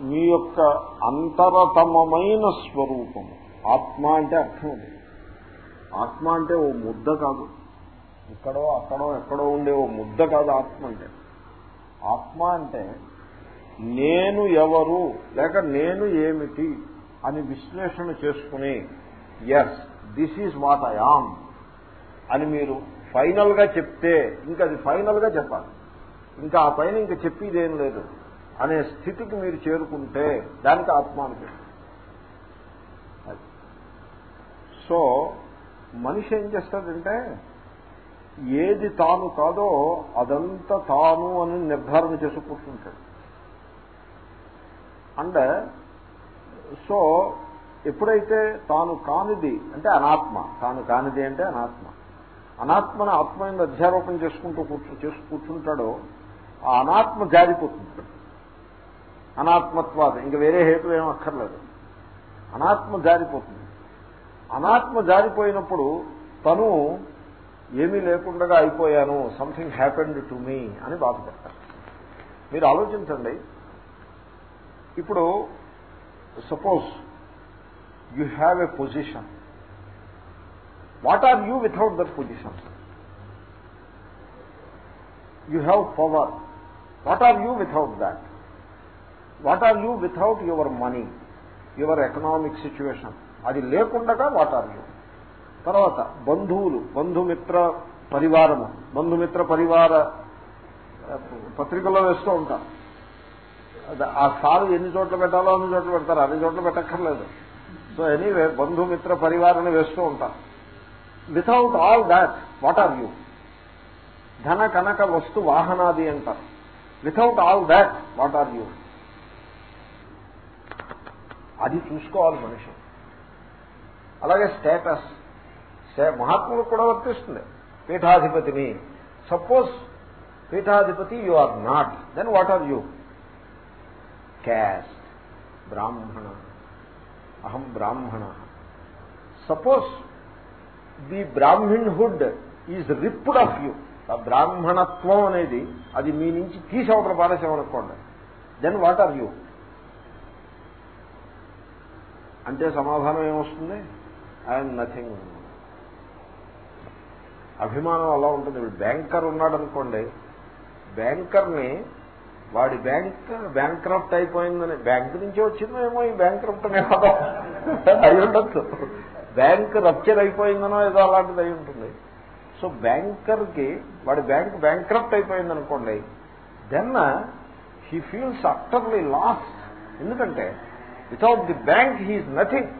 మీ యొక్క అంతరతమమైన స్వరూపము ఆత్మ అంటే అర్థం అది. ఆత్మ అంటే ఓ ముద్ద కాదు. ఇక్కడో అక్కడో ఎక్కడో ఉండే ఓ ముద్ద కాదు ఆత్మ అంటే. ఆత్మ అంటే నేను ఎవరు లేక నేను ఏమిటి అని విశ్లేషణ చేసుకుని yes this is what I am అని మీరు ఫైనల్గా చెప్తే ఇంకా అది ఫైనల్గా చెప్పాలి. ఇంకా ఆ పైన ఇంకా చెప్పేదేం లేదు. అనే స్థితికి మీరు చేరుకుంటే దానికి ఆత్మ అని సో మనిషి ఏం చేస్తాడంటే ఏది తాను కాదో అదంతా తాను అని నిర్ధారణ చేసుకుంటుంటాడు అండ్ సో ఎప్పుడైతే తాను కానిది అంటే అనాత్మ తాను కానిది అంటే అనాత్మ అనాత్మను ఆత్మ అధ్యారోపణ చేసుకుంటూ కూర్చు చేసి కూర్చుంటాడో ఆ అనాత్మ జారిపోతుంది. అనాత్మత్వాత ఇంకా వేరే హేతు ఏం అక్కర్లేదు. అనాత్మ జారిపోతుంది. అనాత్మ జారిపోయినప్పుడు తను ఏమీ లేకుండా అయిపోయాను సంథింగ్ హ్యాపెండ్ టు మీ అని బాధపడతారు మీరు ఆలోచించండి. ఇప్పుడు suppose you have a position what are you without that position you have power what are you without that what are you without your money your economic situation? అది లేకుండా what are you? తర్వాత బంధువులు బంధుమిత్ర పరివారము. బంధుమిత్ర పరివార పత్రికల్లో వేస్తూ ఉంటారు. ఆ sir ఎన్ని చోట్ల పెట్టాలో అన్ని చోట్ల పెడతారు అన్ని చోట్ల పెట్టక్కర్లేదు. సో ఎనీవే బంధుమిత్ర పరివారాన్ని వేస్తూ ఉంటారు. Without all that what are you? ధన కనక వస్తు వాహనాది అంటారు. Without all that what are you? అది చూసుకోవాలి మనిషి. అలాగే స్టేటస్. మహాత్ములకు కూడా వర్తిస్తుంది. పీఠాధిపతిని. సపోజ్ పీఠాధిపతి you are not then what are you caste బ్రాహ్మణ. అహం బ్రాహ్మణ. Suppose the brahminhood is ripped off you. బ్రాహ్మణత్వం అనేది అది మీ నుంచి తీసవతల పారేసేమనుకోండి దెన్ వాట్ ఆర్ యూ అంటే సమాధానం ఏమొస్తుంది? ఐఎమ్ నథింగ్ అభిమానం అలా ఉంటుంది. బ్యాంకర్ ఉన్నాడు అనుకోండి బ్యాంకర్ని వాడి బ్యాంక్ బ్యాంక్రప్ట్ అయిపోయిందని బ్యాంక్ నుంచి వచ్చిందో ఏమో ఈ బ్యాంక్రప్ట్ అనే పదం అయి ఉండొచ్చు. బ్యాంక్ రప్చర్ అయిపోయిందనో ఏదో అలాంటిది అయి ఉంటుంది. సో బ్యాంకర్కి వాడి బ్యాంక్ బ్యాంక్రప్ట్ అయిపోయింది అనుకోండి then he feels utterly lost ఎందుకంటే without the bank he is nothing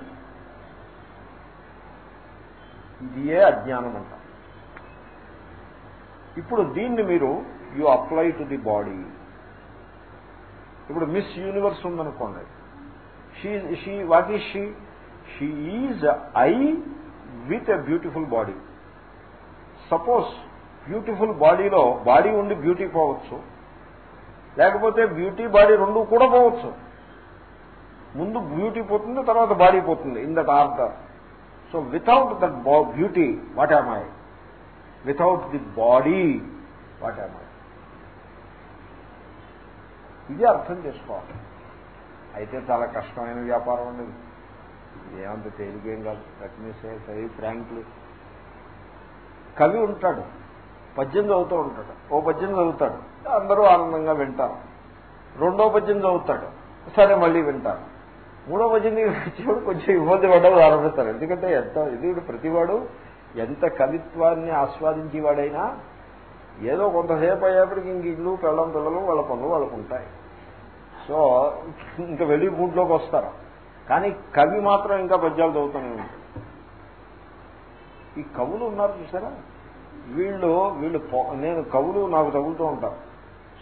ఇది ఏ అజ్ఞానం అంట. ఇప్పుడు దీన్ని మీరు you apply to the body ఇప్పుడు మిస్ యూనివర్స్ ఉందనుకోండి. She she what is she she is I with a beautiful body suppose beautiful బాడీలో బాడీ ఉండి బ్యూటీ పోవచ్చు. లేకపోతే బ్యూటీ బాడీ రెండు కూడా పోవచ్చు. ముందు బ్యూటీ పోతుంది తర్వాత బాడీ పోతుంది in that order so without that beauty what am I without the body what am I ఇది అర్థం చేసుకోవాలి. అయితే చాలా కష్టమైన వ్యాపారం అండి. ఏమంత తేలికేం కాదు. లక్ష్మీసే సరి ఫ్రాంక్లీ కవి ఉంటాడు. పద్యం చదువుతూ ఉంటాడు. ఓ పద్యం చదువుతాడు. అందరూ ఆనందంగా వింటారు. రెండో పద్యం చదువుతాడు. సరే మళ్ళీ వింటారు. మూడో పద్యం వచ్చేవాడు కొంచెం ఇబ్బంది పడ్డది ప్రారంభిస్తారు ఎందుకంటే ఎంత ఇది ప్రతివాడు ఎంత కవిత్వాన్ని ఆస్వాదించేవాడైనా ఏదో కొంతసేపు అయ్యేప్పటికి ఇంక ఇల్లు పెళ్ళం పిల్లలు వాళ్ళ పనులు వాళ్ళకు ఉంటాయి. సో ఇంకా వెళ్ళి మూడ్లోకి వస్తారు. కానీ కవి మాత్రం ఇంకా పద్యాలు చదువుతూనే ఉంటారు ఈ కవులు ఉన్నారు చూసారా? వీళ్ళు వీళ్ళు నేను కవులు నాకు తగులుతూ ఉంటారు.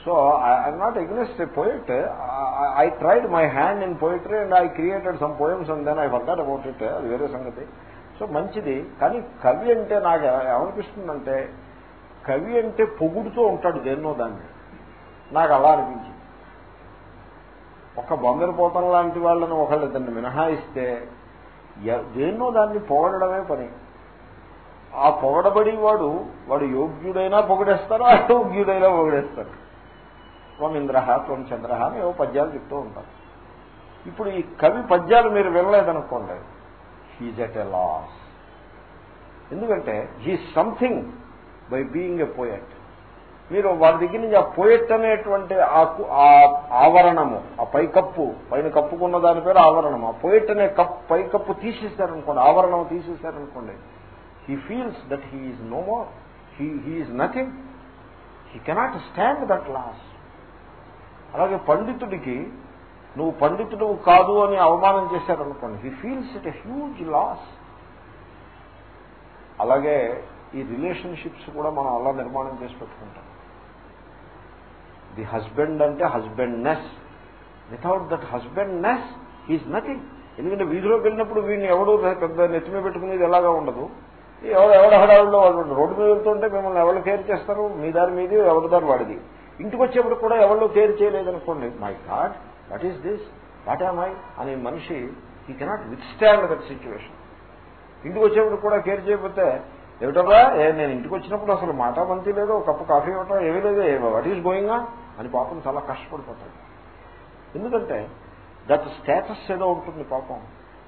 So I'm not against a poet I tried my hand in poetry and I created some poems and then I forgot about it అది వేరే సంగతి. సో మంచిది. కానీ కవి అంటే నాకు ఏమనిపిస్తుందంటే కవి అంటే పొగుడుతూ ఉంటాడు దేన్నో దాన్ని. నాకు అలా అనిపించింది. ఒక బందరపోతం లాంటి వాళ్ళని ఒకళ్ళిద్దరిని మినహాయిస్తే దేన్నో దాన్ని పొగడమే పని. ఆ పొగడబడి వాడు వాడు యోగ్యుడైనా పొగడేస్తారు అయోగ్యుడైనా పొగడేస్తారు త్వం ఇంద్ర త్వం చంద్ర అని ఏవో పద్యాలు చెప్తూ ఉంటారు. ఇప్పుడు ఈ కవి పద్యాలు మీరు వినలేదనుకోండి. హీజ్ ఎట్ ఎ లాస్ ఎందుకంటే he something by being a poet మీరు వారి దగ్గర నుంచి ఆ పోయట్ అనేటువంటి ఆ ఆవరణము ఆ పైకప్పు పైన కప్పుకున్న దాని పేరు ఆవరణము. ఆ పోయట్ అనే కప్ పైకప్పు తీసేశారనుకోండి ఆవరణం తీసేశారనుకోండి. He feels that he is no more he is nothing he cannot stand that loss అలాగే పండితుడికి నువ్వు పండితుడు కాదు అని అవమానం చేశారనుకోండి he feels it a huge loss అలాగే ఈ రిలేషన్షిప్స్ కూడా మనం అలా నిర్మాణం చేసి పెట్టుకుంటాం. ది హస్బెండ్ అంటే husbandness without that husbandness is nothing ఎందుకంటే వీధిలోకి వెళ్ళినప్పుడు వీడిని ఎవడు పెద్ద నెత్తిమే పెట్టుకునేది ఎలాగా ఉండదు. ఎవరు ఎవడ హడావుల్లో వాళ్ళు రోడ్డు మీద వెళ్తుంటే మిమ్మల్ని ఎవరు కేర్ చేస్తారు? మీ దారి మీది ఎవరి దారి వాడిది? ఇంటికి వచ్చేప్పుడు కూడా ఎవరు care చేయలేదనుకోండి my god what is this what am I అనే మనిషి he cannot withstand that situation ఇంటికి వచ్చేప్పుడు కూడా కేర్ చేయకపోతే ఏమిటరా నేను ఇంటికి వచ్చినప్పుడు అసలు మాట మంచి లేదు కప్పు కాఫీ ఇవ్వటం ఏమీ లేదు వాట్ ఈస్ గోయింగ్ అని పాపం చాలా కష్టపడిపోతాడు. ఎందుకంటే దట్ స్టేటస్ ఏదో ఉంటుంది పాపం.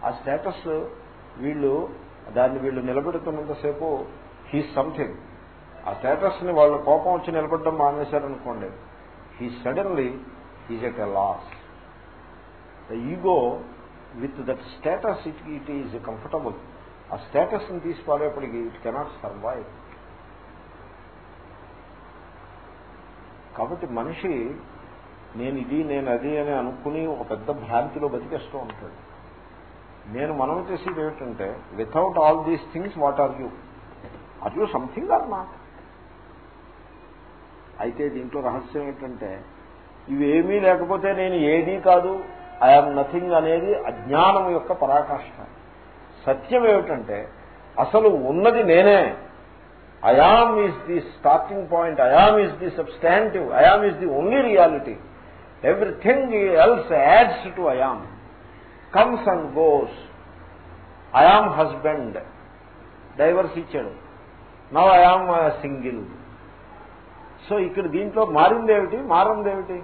ఆ స్టేటస్ వీళ్ళు దాన్ని వీళ్ళు నిలబెడుతున్నంతసేపు హీ సంథింగ్ ఆ స్టేటస్ని వాళ్ళు కోపం వచ్చి నిలబడడం మానేశారనుకోండి he suddenly he's at a loss the ego with that status it it is comfortable ఆ స్టేటస్ని ఇట్ కెనాట్ సర్వైవ్ కాబట్టి మనిషి నేను ఇది నేను అది అని అనుకుని ఒక పెద్ద భ్రాంతిలో బతికేస్తూ ఉంటాడు. నేను మనం చేసేది ఏమిటంటే without all these things what are you are you something or not అయితే దీంట్లో రహస్యం ఏంటంటే ఇవేమీ లేకపోతే నేను ఏదీ కాదు ఐఎమ్ నథింగ్ అనేది అజ్ఞానం యొక్క పరాకాష్ఠ సత్యం ఏమిటంటే అసలు ఉన్నది నేనే. I am is the starting point I am is the substantive I am is the only reality everything else adds to I am comes and goes I am husband divorce ఇచ్చాడు. Now I am single so ఇక్కడ దీంట్లో మారిందేమిటి? మారిందేమిటి?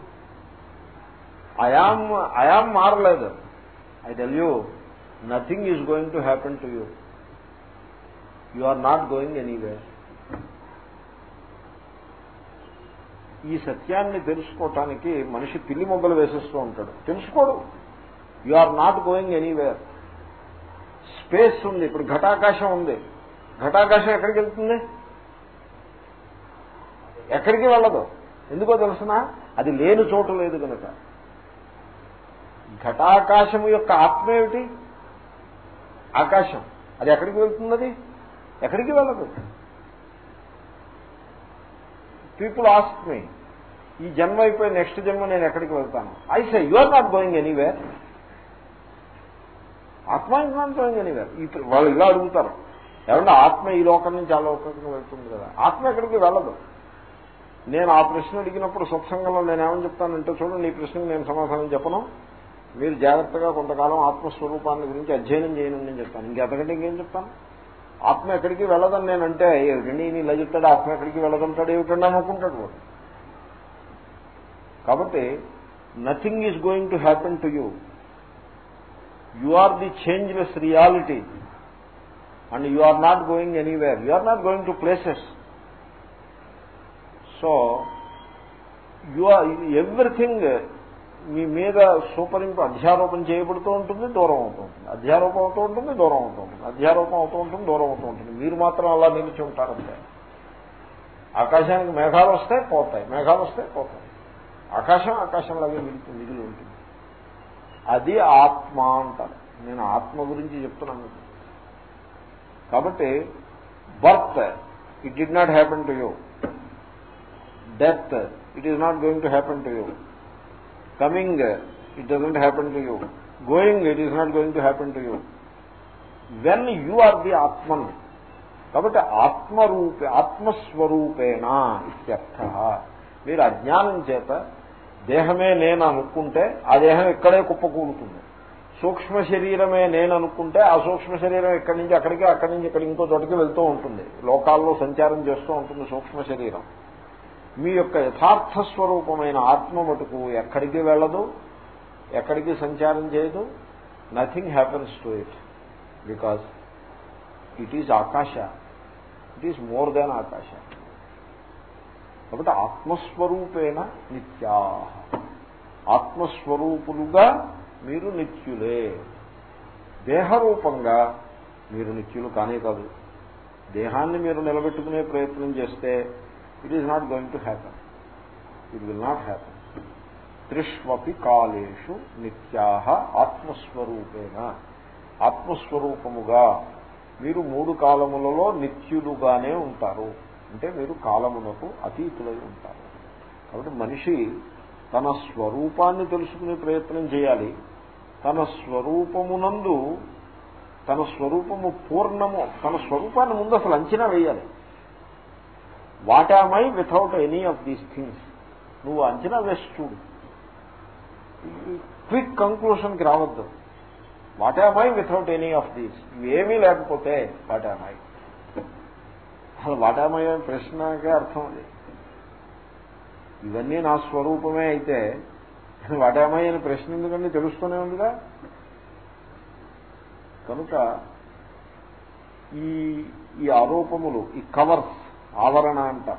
I am I am మారలేదు. I tell you nothing is going to happen to you you are not going anywhere ఈ సత్యాన్ని తెలుసుకోవటానికి మనిషి పిల్లి మొగ్గలు వేసేస్తూ ఉంటాడు. తెలుసుకోడు. You are not going anywhere space ఉంది. ఇప్పుడు ఘటాకాశం ఉంది. ఘటాకాశం ఎక్కడికి వెళ్తుంది? ఎక్కడికి వెళ్ళదు. ఎందుకో తెలుసిన? అది లేని చోటు లేదు కనుక. ఘటాకాశము యొక్క ఆత్మ ఏమిటి? ఆకాశం. అది ఎక్కడికి వెళ్తున్నది? ఎక్కడికి వెళ్ళదు. పీపుల్ ఆస్క్ మీ ఈ జన్మ అయిపోయి నెక్స్ట్ జన్మ నేను ఎక్కడికి వెళ్తాను? I say you are not going anywhere ఆత్మ ఇస్ నాట్ గోయింగ్ ఎనీవేర్ వాళ్ళు ఇలా అడుగుతారు. ఏమన్నా ఆత్మ ఈ లోకం నుంచి ఆ లోకానికి వెళ్తుంది కదా. ఆత్మ ఎక్కడికి వెళ్ళదు. నేను ఆ ప్రశ్న అడిగినప్పుడు సత్సంగంలో నేను ఏమని చెప్తానంటే చూడండి ఈ ప్రశ్నకు నేను సమాధానం చెప్పను. మీరు జాగ్రత్తగా కొంతకాలం ఆత్మస్వరూపాన్ని గురించి అధ్యయనం చేయను నేను చెప్తాను. ఇంకెంతకంటే ఇంకేం చెప్తాను? ఆత్మ ఎక్కడికి వెళ్ళదని నేనంటే ఏమిటండి ఈయన ఇలా చెప్తాడు ఆత్మ ఎక్కడికి వెళ్ళదంటాడు ఏమిటండి అనుకుంటాడు వాడు. కాబట్టి nothing is going to happen to you you are the changeless reality and you are not going anywhere you are not going to places so you are everything మీ మీద సూపరింపు అధ్యారోపణ చేయబడుతూ ఉంటుంది దూరం అవుతూ ఉంటుంది. అధ్యారోపం అవుతూ ఉంటుంది దూరం అవుతూ ఉంటుంది. అధ్యారోపం అవుతూ ఉంటుంది దూరం అవుతూ ఉంటుంది. మీరు మాత్రం అలా నిలిచి ఉంటారంటే ఆకాశానికి మేఘాలు వస్తాయి పోతాయి. మేఘాలు వస్తాయి పోతాయి. ఆకాశం ఆకాశంలాగే మిగిలి మిగిలి ఉంటుంది. అది ఆత్మ అంటారు. నేను ఆత్మ గురించి చెప్తున్నాను కాబట్టి birth it did not happen to you death it is not going to happen to you coming it doesn't happen to you going it is not going to happen to you when you are the ఆత్మన్ కాబట్టి ఆత్మరూపే ఆత్మస్వరూపేణ ఇత్యర్థ. మీరు అజ్ఞానం చేత దేహమే నేను అనుకుంటే ఆ దేహం ఇక్కడే కుప్పకూలుతుంది సూక్ష్మ శరీరమే నేను అనుకుంటే ఆ సూక్ష్మ శరీరం ఇక్కడి నుంచి అక్కడికి అక్కడి నుంచి ఇక్కడ ఇంకో చోటకి వెళ్తూ ఉంటుంది. లోకాల్లో సంచారం చేస్తూ ఉంటుంది సూక్ష్మ శరీరం. మీ యొక్క యథార్థ స్వరూపమైన ఆత్మ మటుకు ఎక్కడికి వెళ్ళదు ఎక్కడికి సంచారం చేయదు. Nothing happens to it because it is ఆకాశ. ఇట్ ఈజ్ మోర్ దాన్ ఆకాశ. కాబట్టి ఆత్మస్వరూపేణ నిత్యా. ఆత్మస్వరూపులుగా మీరు నిత్యులే. దేహరూపంగా మీరు నిత్యులు కానే కాదు. దేహాన్ని మీరు నిలబెట్టుకునే ప్రయత్నం చేస్తే it is not going to happen it will not happen త్రిష్వపి కాలేషు నిత్యా ఆత్మస్వరూపేణ ఆత్మస్వరూపముగా మీరు మూడు కాలములలో నిత్యులుగానే ఉంటారు. అంటే మీరు కాలమునకు అతీతులై ఉంటారు. కాబట్టి మనిషి తన స్వరూపాన్ని తెలుసుకునే ప్రయత్నం చేయాలి. తన స్వరూపమునందు తన స్వరూపము పూర్ణము తన స్వరూపాన్ని ముందు అసలు అంచనా వేయాలి. What am I without any of these things? నువ్వు అంచనా వేసి చూడు. క్విక్ కంక్లూషన్కి రావద్దు. What am I without any of these? ఇవేమీ లేకపోతే వాట్ ఆమ్ ఐ? అసలు వాట్ ఆమ్ ఐ అనే ప్రశ్నకే అర్థం అది. ఇవన్నీ నా స్వరూపమే అయితే వాట్ ఆమ్ ఐ అనే ప్రశ్న ఎందుకంటే తెలుస్తూనే ఉందిగా? కనుక ఈ ఈ ఆరోపములు ఈ కవర్స్ ఆవరణ అంట.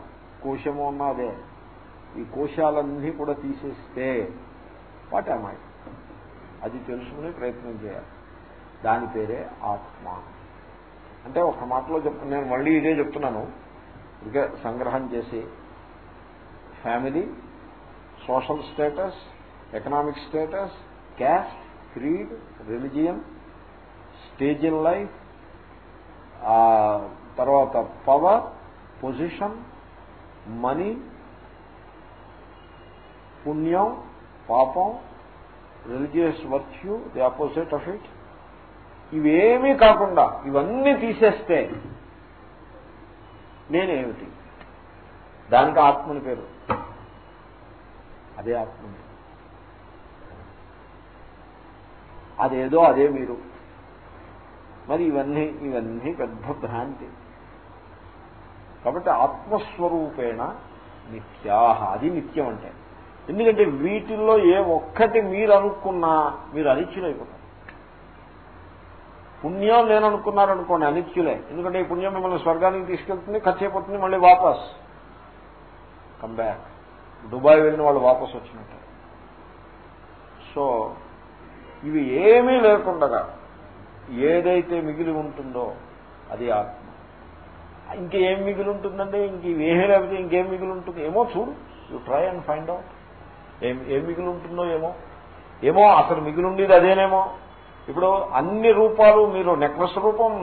కోశము అన్నదే. ఈ కోశాలన్నీ కూడా తీసేస్తే వాట్ ఐ అది తెలుసుకునే ప్రయత్నం చేయాలి. దాని పేరే ఆత్మ. అంటే ఒక మాటలో చెప్తున్నాను నేను మళ్ళీ ఇదే చెప్తున్నాను. ఇక సంగ్రహం చేసి family social status economic status caste creed religion stage in life తర్వాత పవర్ పొజిషన్ మనీ పుణ్యం పాపం religious virtue the opposite of it ఇవేమీ కాకుండా ఇవన్నీ తీసేస్తే నేనేమిటి? దానికి ఆత్మని పేరు. అదే ఆత్మని అదేదో అదే మీరు. మరి ఇవన్నీ ఇవన్నీ పెద్ద భ్రాంతి. కాబట్టి ఆత్మస్వరూపేణ నిత్యాహ. అది నిత్యం అంటే. ఎందుకంటే వీటిల్లో ఏ ఒక్కటి మీరు అనుకున్నా మీరు అనిత్యులైపోతారు. పుణ్యం లేననుకున్నారనుకోండి అనిత్యులే. ఎందుకంటే ఈ పుణ్యం మిమ్మల్ని స్వర్గానికి తీసుకెళ్తుంది ఖర్చు అయిపోతుంది మళ్ళీ వాపస్. కంబ్యాక్ దుబాయ్ వెళ్ళిన వాళ్ళు వాపస్ వచ్చినట్టు. సో ఇవి ఏమీ లేకుండా ఏదైతే మిగిలి ఉంటుందో అది ఆత్మ. ఇంకేం మిగులుంటుందండి? ఇంక ఇవేమీ లేకపోతే ఇంకేం మిగిలి ఏమో చూడు. You try and find out ఏం ఏం మిగిలి ఉంటుందో ఏమో. ఏమో అసలు మిగిలి ఉండేది అదేనేమో. ఇప్పుడు అన్ని రూపాలు మీరు నెక్లెస్ రూపం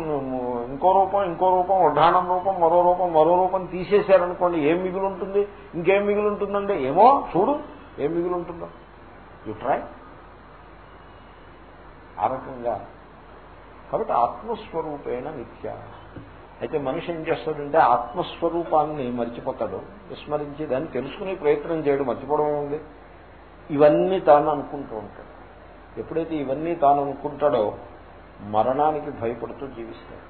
ఇంకో రూపం ఇంకో రూపం ఉడ్డానం రూపం మరో రూపం మరో రూపం తీసేశారనుకోండి ఏం మిగులుంటుంది? ఇంకేం మిగులుంటుందండి? ఏమో చూడు. ఏం మిగులుంటుందో. యు ట్రై ఆ రకంగా. కాబట్టి ఆత్మస్వరూపేణ నిత్య అయితే మనిషి ఏం చేస్తాడంటే ఆత్మస్వరూపాన్ని మర్చిపోతాడు. విస్మరించి దాన్ని తెలుసుకునే ప్రయత్నం చేయడం మర్చిపోవడం ఉంది ఇవన్నీ తాను అనుకుంటూ ఉంటాడు. ఎప్పుడైతే ఇవన్నీ తాను అనుకుంటాడో మరణానికి భయపడుతూ జీవిస్తాడు.